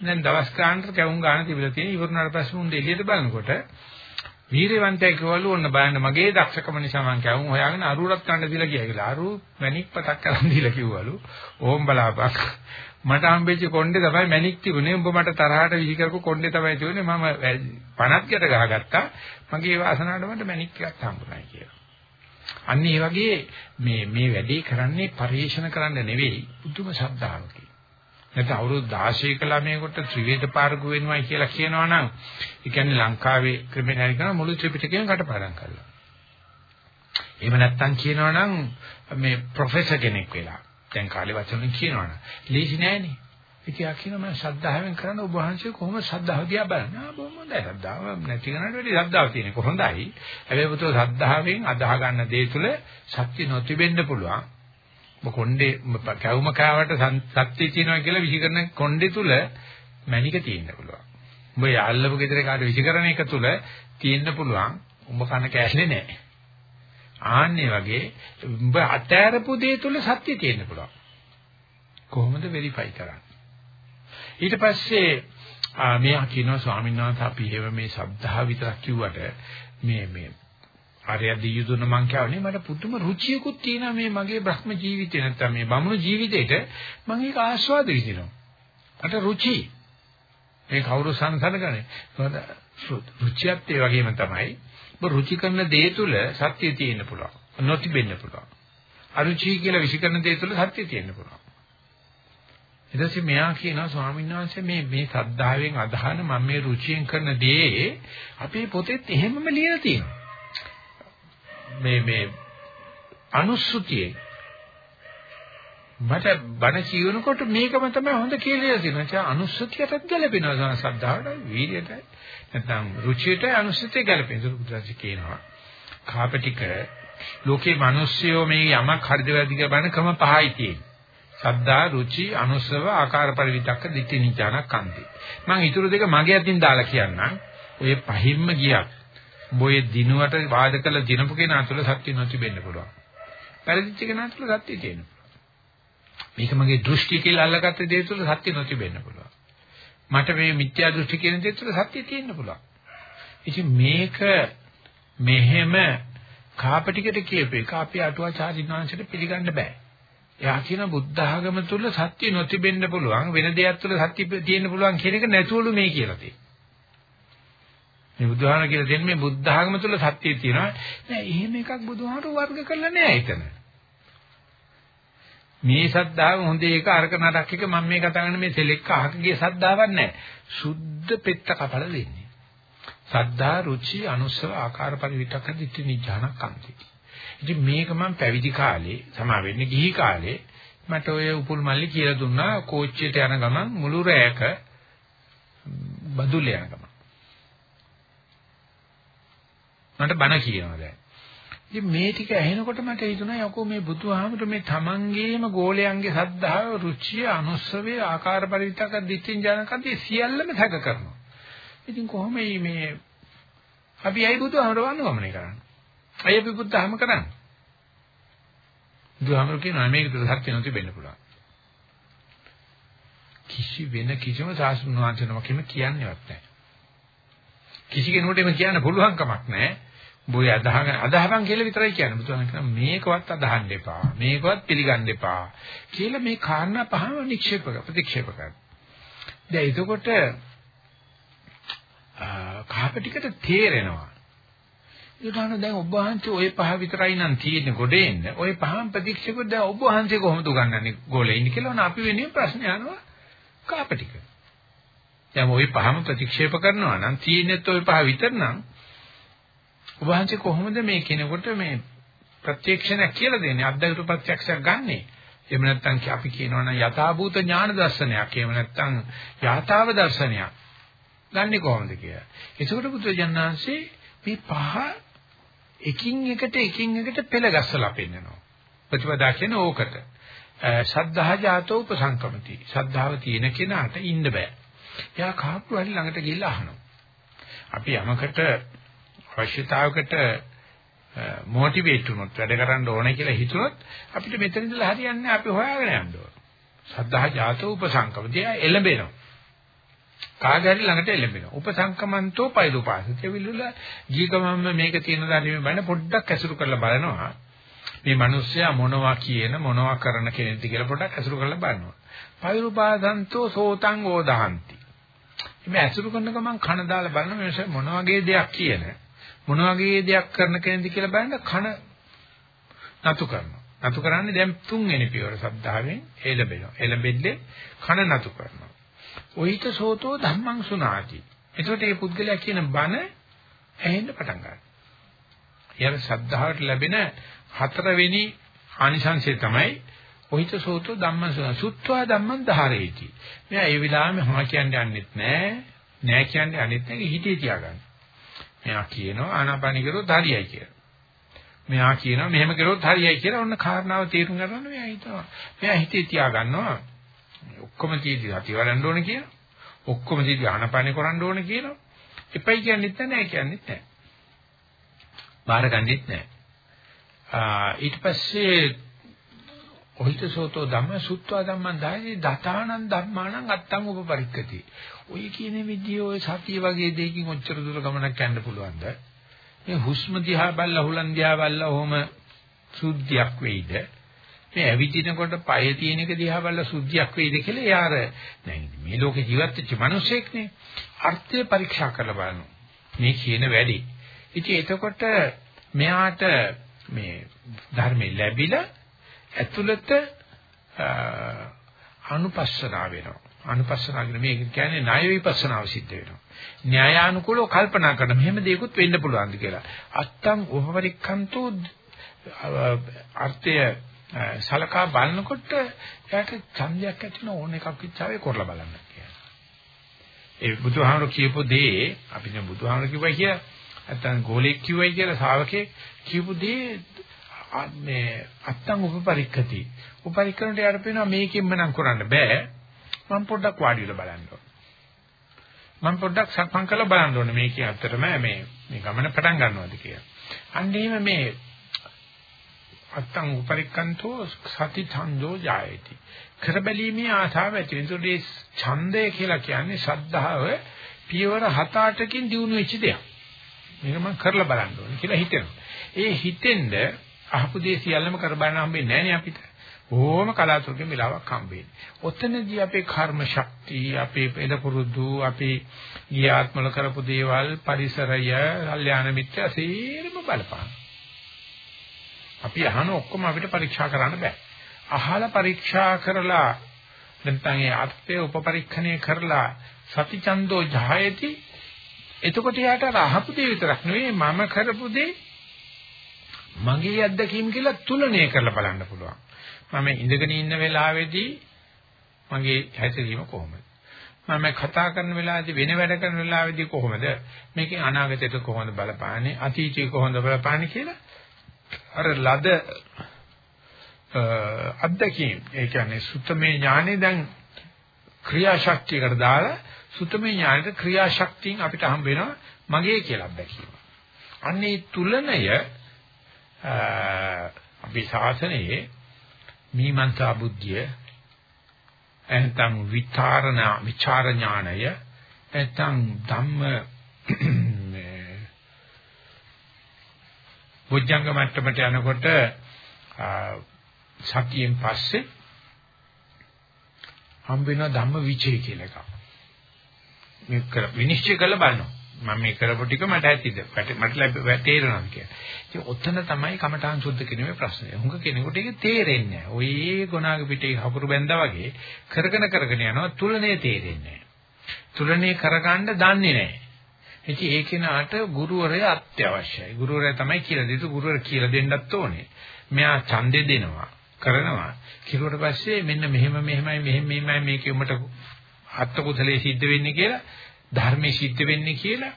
දැන් දවස් ගානකට කැවුම් ගාන තිබිලා තියෙන ඉවරුනාට පස්සේ උන් එළියට බලනකොට වීරවන්තයෙක් කිව්වලු ඔන්න බලන්න මගේ දක්ෂකම නිසා මං කැවුම් හොයාගෙන අරුරක් ගන්න දීලා ගියා කියලා. අරු මැණික් පතක් කරන් දීලා කිව්වලු. ඕම් බලාපක්. මට හම්බෙච්ච කොණ්ඩේ තමයි මැණික් තිබුණේ. උඹ මට තරහට විහි කරපු කොණ්ඩේ තමයි තිබුණේ. මම 50කට ගහගත්තා. මගේ වාසනාවට මට මැණික් එකක් හම්බුනායි කියලා. අන්න ඒ වගේ මේ මේ වැඩේ කරන්නේ පරිේශන කරන්න නෙවෙයි. පුදුම ශබ්දාවකින්. නැත්නම් අවුරුදු 16ක ළමයෙකුට ත්‍රිවේද පාරගු වෙනවා කියලා කියනවනම් ඒ කියන්නේ ලංකාවේ ක්‍රිමිනල් කරන මුළු ත්‍රිපිටකයම කටපාඩම් කරලා. එහෙම නැත්නම් කියනවනම් මේ ප්‍රොෆෙසර් කෙනෙක් වෙලා දැන් කාලේ වචනෙන් කියනවනම් ලීසි නෑනේ. ඉතින් ආ කියන මම ශ්‍රද්ධාවෙන් කරන ඔබ වහන්සේ කොහොම ශ්‍රද්ධාව දිහා බලන්නේ? ආ බොහොම හොඳයි. ශ්‍රද්ධාව නැති කෙනාට වැඩි ශ්‍රද්ධාව තියෙනක හොඳයි. හැබැයි පුතෝ ශ්‍රද්ධාවෙන් අදාහ ගන්න දේ තුල සත්‍ය නොතිබෙන්න පුළුවන්. කොණ්ඩේ කැවුම කාවට සත්‍ය තියෙනවා කියලා විසිකරන කොණ්ඩේ තුල මැණික තියෙන්න පුළුවන්. උඹ යාළුවෝ ගෙදර කාට විසිකරන එක තුල තියෙන්න පුළුවන්. උඹ කන කෑල්ලේ නැහැ. ආන්නේ වගේ උඹ අතෑරපු දේ තුල සත්‍ය තියෙන්න පුළුවන්. කොහොමද වෙරිෆයි කරන්නේ? ඊට පස්සේ මෙයා කියනවා ස්වාමීන් වහන්සේ අපි එහෙම මේ ශබ්දා විතරක් කිව්වට මේ මේ ආර්ය දීයුදුන මං කියවනේ මට පුදුම රුචියකුත් තියෙනවා මේ මගේ බ්‍රහ්ම ජීවිතේ නැත්තම් මේ බමුණු ජීවිතේට මම ඒක ආස්වාද විඳිනවා. මට රුචි. මේ කවුරු සංසනගනේ. රුචියත් ඒ වගේම තමයි. ඔබ රුචි කරන දේ තුල සත්‍ය තියෙන්න පුළුවන්. නොතිබෙන්න පුළුවන්. අරුචි කියලා විසිකරන දේ තුල සත්‍ය තියෙන්න පුළුවන්. ඊට පස්සේ මෙයා කියනවා ස්වාමීන් වහන්සේ මේ මේ සද්ධාවෙන් අදහන මම මේ රුචියෙන් කරන දේ අපේ පොතේත් එහෙමම ලියලා තියෙනවා. මේ මේ අනුස්සතියේ මට බණ කියනකොට මේකම තමයි හොඳ කියලා තියෙනවා. ඒ අනුස්සතියටත් ගැලපෙනවා සද්ධාවට, වීර්යයටයි. නැත්නම් රුචියට අනුස්සතිය ගැලපෙන. ඒක බුදුරජාණන් කියනවා. කාපටික ලෝකේ මිනිස්සුયો මේ යමක් හරිද වැරදිද බලන ක්‍රම පහයි තියෙන්නේ. සද්දා රුචි අනුසව ආකාර පරිවිතක්ක දිට්ඨි නිජානක් කන්ති. මම ඊටු දෙක මගේ අතින් දාලා කියන්නම්. ඔය පහින්ම ගියක්. බොයේ දිනුවට වාද කළ දිනපු කෙනා තුළ සත්‍ය නොතිබෙන්න පුළුවන්. පරිදිච්ච කෙනා තුළ සත්‍ය තියෙනවා. මේක මගේ දෘෂ්ටි කියලා අල්ලගත්ත දේ තුළ සත්‍ය නොතිබෙන්න පුළුවන්. මට මේ මිත්‍යා දෘෂ්ටි කියන දේ තුළ සත්‍ය තියෙන්න පුළුවන්. ඉතින් මේක මෙහෙම කාපටිකට කියපු එක අපි අටුවාචාරින්වංශයට පිළිගන්න බෑ. එයා කියන බුද්ධ ආගම තුල සත්‍ය නොතිබෙන්න පුළුවන් වෙන දෙයක් තුල සත්‍ය තියෙන්න පුළුවන් කියන එක නැතුවලු මේ කියලා තියෙන්නේ. මේ බුදුහාම කියලා දෙන්නේ මේ බුද්ධ ආගම තුල සත්‍යය තියෙනවා. නෑ එහෙම එකක් බුදුහාමර වර්ග කරලා නෑ එතන. මේ සද්ධාව හොඳ එක අරක නරක එක මම මේ කතා කරන මේ සෙලෙක්ක අහකගේ සද්ධාවක් නෑ. සුද්ධ පෙත්ත කපලා දෙන්නේ. සද්ධා රුචි අනුස්සව ආකාර පරිවිතක දිට්ඨි නිජානකන්ති. ඉතින් මේක මම පැවිදි කාලේ සමා වෙන්නේ ගිහි කාලේ මට ඔය උපුල් මල්ලි කියලා දුන්නා කෝච්චියට යන ගමන් මුළු රෑක බදුල යන ගමන්. මට බණ කියනවා දැන්. ඉතින් මේ ටික ඇහෙනකොට මට හිතුණා යකෝ මේ බුදුහාමුදුර මේ තමන්ගේම ගෝලයන්ගේ සද්ධාව, රුචිය, අනුස්සවේ, ආකාර පරිවිතක දිට්ඨින් ජනකදී සියල්ලම සැක කරනවා. ඉතින් කොහොම මේ අපි ඇයි බුදුහාමුදුර වන්දනය කරන්නේ? ඇයි අපි බුද්ධහම කරන්නේ? බුදුහාමුදුර කියනවා මේක තුළ සත්‍ය නැති වෙන්න පුළුවන්. කිසි වෙන කිසිම සාසුන් වහන්සේනමකම කියන්නේවත් නැහැ. කිසි කෙනෙකුට එහෙම කියන්න පුළුවන් කමක් නැහැ. බොය අදහගෙන අදහවන් කියලා විතරයි කියන්නේ. බුදුහාම කියන මේකවත් අදහන්න එපා. මේකවත් පිළිගන්න එපා. කියලා මේ කාරණා පහම නික්ෂේප ප්‍රතික්ෂේප කරනවා. දැන් එතකොට කාපටිකට තේරෙනවා. ඊටාන දැන් ඔබ වහන්සේ ওই පහ විතරයි නම් තියෙන්නේ ගොඩේ ඉන්න. ওই පහම ප්‍රතික්ෂේප දැන් ඔබ වහන්සේ කොහොමද උගන්වන්නේ ගෝලේ ඉන්න කියලා අපි වෙනින් ප්‍රශ්න අහනවා කාපටික. දැන් ওই පහම ප්‍රතික්ෂේප කරනවා නම් තියෙන්නේත් ওই පහ විතර නම් ඔබ වහන්සේ කොහොමද මේ කෙනෙකුට මේ ප්‍රත්‍යක්ෂණයක් කියලා දෙන්නේ අද්දගට ප්‍රත්‍යක්ෂයක් ගන්නෙ එහෙම නැත්නම් අපි කියනවා නම් යථාභූත ඥාන දර්ශනයක් එහෙම නැත්නම් යථාව දර්ශනයක් ගන්නෙ කොහොමද කියලා. ඒකට බුදුජානනාංශේ මේ පහ එකින් එකට එකින් එකට පෙළ ගැස්සලා පෙන්නනවා. ප්‍රතිපදා කියන ඕකට. සද්ධා ජාතෝ උපසංකමති. ශ්‍රද්ධාව තියෙන කෙනාට ඉන්න බෑ. එයා කාපු හරි ළඟට ගිහිල්ලා අහනවා. අපි යමකට අවශ්‍යතාවකට මොටිවේට් වුණොත් වැඩ කරන්න ඕනේ කියලා හිතුනොත් අපිට මෙතන ඉඳලා හරියන්නේ අපි හොයාගෙන යන්න ඕන. සද්ධා ජාතෝ උපසංකමතිය එළඹෙනවා. කාගරි ළඟට එළඹෙනවා. උපසංකමන්තෝ පෛරුපාසිතය විලුල ජීකමම මේක තියෙන දන්නේ බෑන පොඩ්ඩක් ඇසුරු කරලා බලනවා. මේ මිනිස්සයා මොනවා කියන මොනවා කරන කෙනෙක්ද කියලා පොඩ්ඩක් ඇසුරු කරලා බලනවා. පෛරුපාසන්තෝ සෝතං ඕදහන්ති. මේ ඇසුරු කරන ගමන් කන දාලා බලන මිනිස්සු මොන වගේ දෙයක් කියන මොන වගේ දෙයක් කරන කෙනෙක්ද කියලා බලන්න කන නතු කරනවා. නතු කරන්නේ දැන් තුන්වෙනි පියවර සද්ධාවෙන් එළඹෙනවා. එළඹෙන්නේ කන නතු කරනවා. ඔයිත සෝතෝ ධම්මං සුනාති. එතකොට මේ පුද්ගලයා කියන බණ ඇහෙන්න පටන් ගන්නවා. ඊයර සද්ධාවට ලැබෙන හතරවෙනි ආනිසංසය තමයි ඔහිත සෝතෝ ධම්මං සුනා. සුත්වා ධම්මං ධාරේති. මෙයා ඒ විලාමේ හා කියන්නේ යන්නෙත් නෑ. නෑ කියන්නේ යන්නෙත් නෑ හිතේ තියාගන්න. මෙයා කියනවා ආනාපානි කරොත් හරියයි කියලා. මෙයා කියනවා මෙහෙම කරොත් හරියයි කියලා ඔන්න කාරණාව තේරුම් ගන්න මෙයා හිතනවා. මෙයා හිතේ තියාගන්නවා. ඔක්කොම තීදි සතිය වඩන්න ඕනේ කියලා. ඔක්කොම තීදි ආනාපානි කරන්න ඕනේ කියලා. එපයි කියන්නෙත් නෑ කියන්නෙත් නෑ. බාර ගන්නෙත් නෑ. ඊට පස්සේ ඔහිතසෝතෝ ධම්ම සුත්වා ධම්මං දායේ දතානං ධම්මානං අත්තං උපපරික්කති. ඔය කියන විදිය ඔය සතිය වගේ දෙයකින් ඔච්චර දුර ගමනක් යන්න පුළුවන්ද? මේ හුස්ම දිහා බැලලා හුලන් දිහා බැලලා ඔහොම සුද්ධියක් වෙයිද? මේ ඇවිදිනකොට පය තියෙන එක දිහා බැලලා සුද්ධියක් වෙයිද කියලා යාර දැන් මේ ලෝකේ ජීවත් වෙච්ච මිනිස්සෙක්නේ අර්ථය පරීක්ෂා කරලා බලනවා. මේ කියන වැඩි. ඉතින් එතකොට මෙයාට මේ ධර්මෙ ලැබිලා ඇතුළත අනුපස්සනාව වෙනවා. අනුපස්සනාව කියන්නේ මේක කියන්නේ ණය විපස්සනාව සිද්ධ වෙනවා. න්‍යායානුකූලව කල්පනා කරන මෙහෙම දෙයක්ත් වෙන්න පුළුවන්ද කියලා. අත්තං උපපරික්ඛන්තෝ අර්ථය සලකා බලනකොට එයාට ඡන්දයක් ඇති වෙන ඕන එකක් ඉච්චාවේ කරලා බලන්න කියලා. ඒ බුදුහාමර කියපු දේ අපි දැන් බුදුහාමර කිව්වයි කියලා නැත්නම් ගෝලෙක් කිව්වයි කියලා ශාවකේ කියපු දේ මේ අත්තං උපපරික්කති. උපපරික්කරණට යාර පේනවා මේකෙන්ම නම් කරන්න බෑ. මම පොඩ්ඩක් වාඩි වෙලා බලන්න ඕන. මම පොඩ්ඩක් සක්මන් කරලා බලන්න ඕනේ මේකේ ඇත්තටම මේ මේ ගමන පටන් ගන්නවාද කියලා. අන්න එහෙම මේ අත්තං උපරික්කන්තෝ සති ඡන්தோ ජායති. කරබැලීමේ ආශාව ඇති වෙනතොටේ ඡන්දය කියලා කියන්නේ ශද්ධාව පියවර 7-8කින් දිනු වෙච්ච දෙයක්. මේක මම කරලා බලන්න ඕනේ කියලා හිතෙනවා. ඒ හිතෙන්ද අහපු දේ සියල්ලම කර බලන්න හම්බෙන්නේ නැහැ නේ අපිට. ඕම කලාතුරකින් වෙලාවක් හම්බෙන්නේ. ඔතනදී අපේ කර්ම ශක්තිය, අපේ පෙළ පුරුදු, අපේ ඊආත්මල කරපු දේවල්, පරිසරය, කල්යාණ මිත්‍ය සීරම බලපාන. අපි අහන ඔක්කොම අපිට පරීක්ෂා කරන්න බෑ. අහලා පරීක්ෂා කරලා නැත්නම් ඒ අර්ථය උපපරීක්ෂණය කරලා සතිචන්දෝ ජායති එතකොට යාට අහපු දේ විතරක් නෙවෙයි මම කරපු දේ මගේ අත්දැකීම් කියලා තුලණය කරලා බලන්න පුළුවන්. මම ඉඳගෙන ඉන්න වෙලාවේදී මගේ හැසිරීම කොහොමද? මම කතා කරන වෙලාවේදී වෙන වැඩ කරන වෙලාවේදී කොහොමද? මේකේ අනාගතයට කොහොමද බලපාන්නේ? අතීතයේ කොහොමද බලපාන්නේ කියලා අර ලද අත්දැකීම් ඒ කියන්නේ සුත්තමේ ඥානෙ දැන් ක්‍රියාශක්තියකට දාලා සුත්තමේ ඥානෙට ක්‍රියාශක්තියෙන් අපිට හම්බ වෙනවා මගේ කියලා අත්දැකීම. අන්නේ තුලණය අපි ශාසනයේ මීමන්තා බුද්ධිය එතන විචාරණ විචාර ඥානය එතන ධම්ම බොජ්ජංග මට්ටමට යනකොට සතියෙන් පස්සේ හම්බ වෙන ධම්ම විචේ කියලා එකක්. මේක විනිශ්චය කරලා බලනවා. මම මේ කරපු ටික මට ඇතිද? මට තේරෙනවද කියලා. ඉතින් ඔතන තමයි කමඨාන් සුද්ධ කිරීමේ ප්‍රශ්නේ. හුඟ කෙනෙකුට ඒක තේරෙන්නේ නැහැ. ඔය ගොනාගේ පිටේ හකුරු බැඳා වගේ කරගෙන කරගෙන යනවා තුලනේ තේරෙන්නේ නැහැ. තුලනේ කරගන්න දන්නේ නැහැ. ඉතින් ඒ කෙනාට ගුරුවරයා අත්‍යවශ්‍යයි. ගුරුවරයා තමයි කියලා දෙතු ගුරුවරයා කියලා දෙන්නත් ඕනේ. මෙයා ඡන්දේ දෙනවා, කරනවා. කිරුවට පස්සේ මෙන්න මෙහෙම මෙහෙමයි මෙහෙම මෙහෙමයි මේකේ උඹට අත්ත කුසලයේ සිද්ධ වෙන්නේ කියලා ධර්මයේ සිද්ධ වෙන්නේ කියලා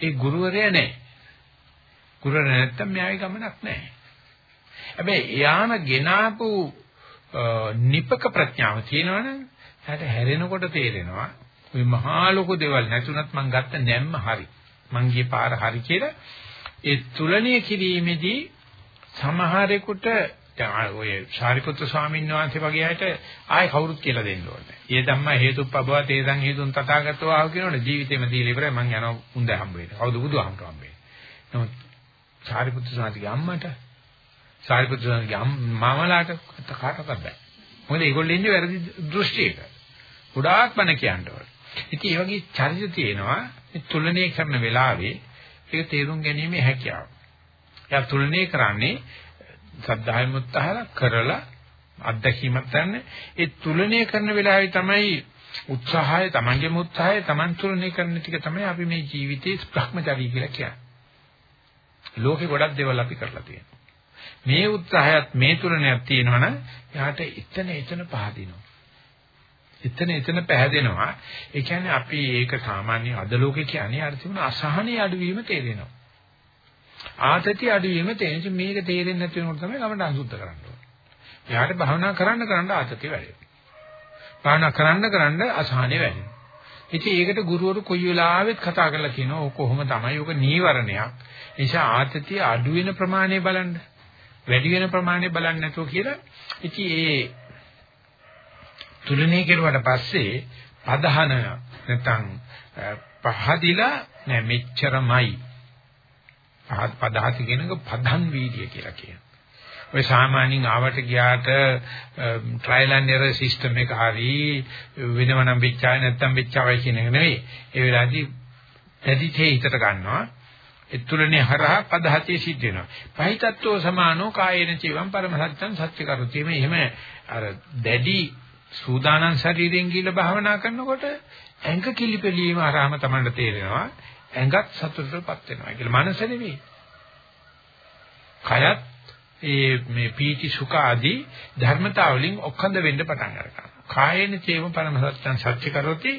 ඒ ගුරුවරයා නැහැ. ගුරුවරයා නැත්තම් මෙයාගේ ගමනක් නැහැ. හැබැයි එයාම ගෙනාපු නිපක ප්‍රඥාව තියෙනවනම් එයාට හැරෙනකොට තේරෙනවා මේ මහා ලොකු දේවල් නැතුණත් මං ගත්ත නැම්ම හරි. මං ගියේ පාර හරි කියලා ඒ තුලණය කිරීමේදී සමහරෙකුට දැන් ඔය ශාරිපුත්‍ර ස්වාමීන් වහන්සේ වගේ අයට ආයෙ කවුරුත් කියලා දෙන්න ඕනේ. "ඒ ධම්ම හේතුප්පබව තේසං හේතුන් තථාගතෝ ආව" කියනවනේ ජීවිතේම දීලා ඉවරයි මං යනවා උන්ද හම්බ වෙන්න. කවුද බුදුහාමර හම්බ වෙන්නේ. නමුත් ශාරිපුත්‍ර ස්වාමීන්ගේ අම්මට ශාරිපුත්‍ර ස්වාමීන්ගේ මාමලාට කාටවත් බෑ. මොකද ඒගොල්ලෝ ඉන්නේ වැරදි දෘෂ්ටියක. ගොඩාක් බන කියන්න ඕනේ. ඉතින් මේ වගේ චරිත තියෙනවා මේ තුලනය කරන වෙලාවේ ඒක තේරුම් ගැනීම හැකියාව. එයා තුලනය කරන්නේ සද්ධායම උත්සාහ කරලා අත්දැකීමක් ගන්න. ඒ තුලනය කරන වෙලාවේ තමයි උත්සාහය, Tamanගේම උත්සාහය, Taman තුලනය කරන ටික තමයි අපි මේ ජීවිතේ භ්‍රමචාරී කියලා කියන්නේ. ලෝකේ ගොඩක් දේවල් අපි කරලා තියෙනවා. මේ උත්සාහයත් මේ තුලනයක් තියෙනවනම් යාට එතන එතන පහදිනවා. එතන එතන පැහැදෙනවා. ඒ කියන්නේ අපි ඒක සාමාන්‍ය අද ලෝකේ කියන්නේ අර තිබුණ අසහනය අඩුවීම තේරෙනවා. ආතති අඩුවීම තේරෙන්නේ මේක තේරෙන්නේ නැති වෙනකොට තමයි ගමන අසුද්ධ කරන්න ඕනේ. එයාට භාවනා කරන්න කරන්න ආතති වැඩි. භාවනා කරන්න කරන්න අසහනෙ වැඩි. ඉතින් ඒකට ගුරුවරු කොයි වෙලාවෙත් කතා කරලා කියනවා ඕක කොහොම තමයි ඕක නීවරණයක්. ඒ නිසා ආතතිය අඩු වෙන ප්‍රමාණය බලන්න. වැඩි වෙන ප්‍රමාණය බලන්න නැතුව කියලා. ඉතින් ඒ තුලනේ කෙරුවට පස්සේ පදහන නැත්නම් පහදිලා නෑ මෙච්චරමයි පහත් පදහති කියනක පදන් වීර්ය කියලා කියනවා. ඔය සාමාන්‍යයෙන් ආවට ගියාට ට්‍රයිල් ඇන්ඩ් එරර් සිස්ටම් එක හරි වෙනවනම් වෙච්චාය නැත්නම් වෙච්චාවයි කියන එක නෙවෙයි. ඒ වෙලාවේදී පැදිතේ හිතට ගන්නවා. ඒ තුලනේ හරහා පදහතිය සිද්ධ වෙනවා. පහිතත්වෝ සමානෝ කායේන චේවම් පරම සත්‍යං සත්‍ය කරුති මේ එහෙම අර දැඩි සූදානම් ශරීරයෙන් කියලා භාවනා කරනකොට ඇඟ කිලිපෙලීම ආරාම තමයි තේරෙනවා. ඇඟත් සතුටටපත් වෙනවා කියලා. මනස නෙවෙයි. කයත් ඒ මේ පීති සුඛ ආදී ධර්මතා වලින් ඔක්කඳ වෙන්න පටන් ගන්නවා. කායේන චේම පරම සත්‍යං සත්‍ය කරොති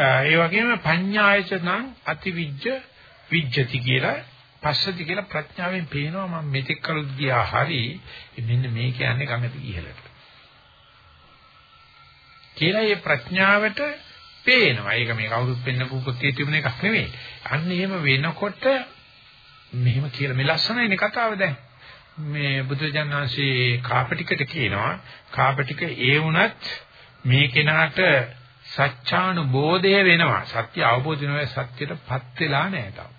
ඒ වගේම පඤ්ඤායචනං අතිවිජ්ජ විජ්ජති කියලා පස්සති කියලා ප්‍රඥාවෙන් පේනවා මම මෙතෙක් කල ගියා හරි මෙන්න මේ කියන්නේ ගඟට ඉහළට. කියලා මේ ප්‍රඥාවට පේනවා. ඒක මේ කවුරුත් පෙන්නපු පුතේ තිබුණ එකක් නෙවෙයි. අන්න එහෙම වෙනකොට මෙහෙම කියලා මේ ලස්සනයිනේ කතාව දැන්. මේ බුදුජානනාංශේ කාපටිකට කියනවා කාපටික ඒ වුණත් මේ කෙනාට සත්‍යානුබෝධය වෙනවා. සත්‍ය අවබෝධ වෙනවා සත්‍යයටපත් වෙලා නැහැ තාම.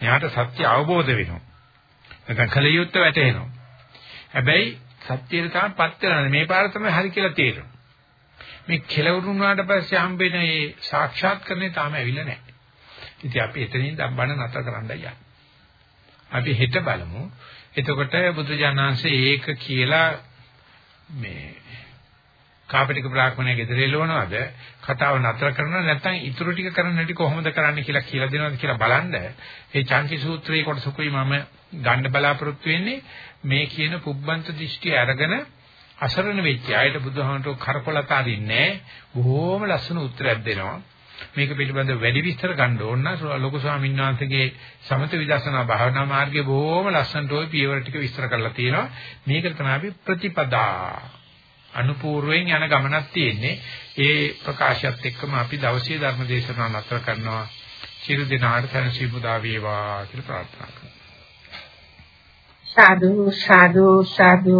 එයාට සත්‍ය අවබෝධ වෙනවා. නැත්නම් කලියුත්ත වැටෙනවා. හැබැයි සත්‍යයට තාමපත් වෙලා නැහැ. මේ පාර තමයි හරි කියලා තේරෙනවා. මේ කෙලවුරුන් වුණාට පස්සේ හම්බෙන මේ සාක්ෂාත් කරන්නේ තාම ඇවිල්ලා නැහැ. ඉතින් අපි එතනින් දම්බන නතර කරන්න යන්නේ. අපි හෙට බලමු. එතකොට බුදුජානනාංශයේ ඒක කියලා මේ කාපටික බ්‍රාහ්මණය ගෙදර එළවනවද කතාව නතර කරනවද නැත්නම් ඉතුරු ටික කරන්න හැටි කොහොමද කරන්න කියලා කියලා දෙනවද කියලා බලන්න ඒ චාන්ති සූත්‍රයේ කොටසකුයි මම ගන්න බලාපොරොත්තු වෙන්නේ මේ කියන පුබ්බන්ත දෘෂ්ටි අරගෙන අසරණ වෙච්ච අයට බුදුහාමරෝ කරකොලත අරින්නේ බොහොම ලස්සන උත්තරයක් දෙනවා මේක පිළිබඳව වැඩි විස්තර ගන්න ඕන නම් ලොකු ස්වාමීන් වහන්සේගේ සමත විදර්ශනා භාවනා මාර්ගයේ බොහොම ලස්සනට ওই පියවර ටික විස්තර කරලා තියෙනවා මේක තමයි අපි ප්‍රතිපදා අනුපූර්වයෙන් යන ගමනක් තියෙන්නේ. ඒ ප්‍රකාශයත් එක්කම අපි දවසේ ධර්ම දේශනාව නතර කරනවා. සියලු දෙනාට සැනසීම උදා වේවා කියලා ප්‍රාර්ථනා කරනවා. සාදු සාදු සාදු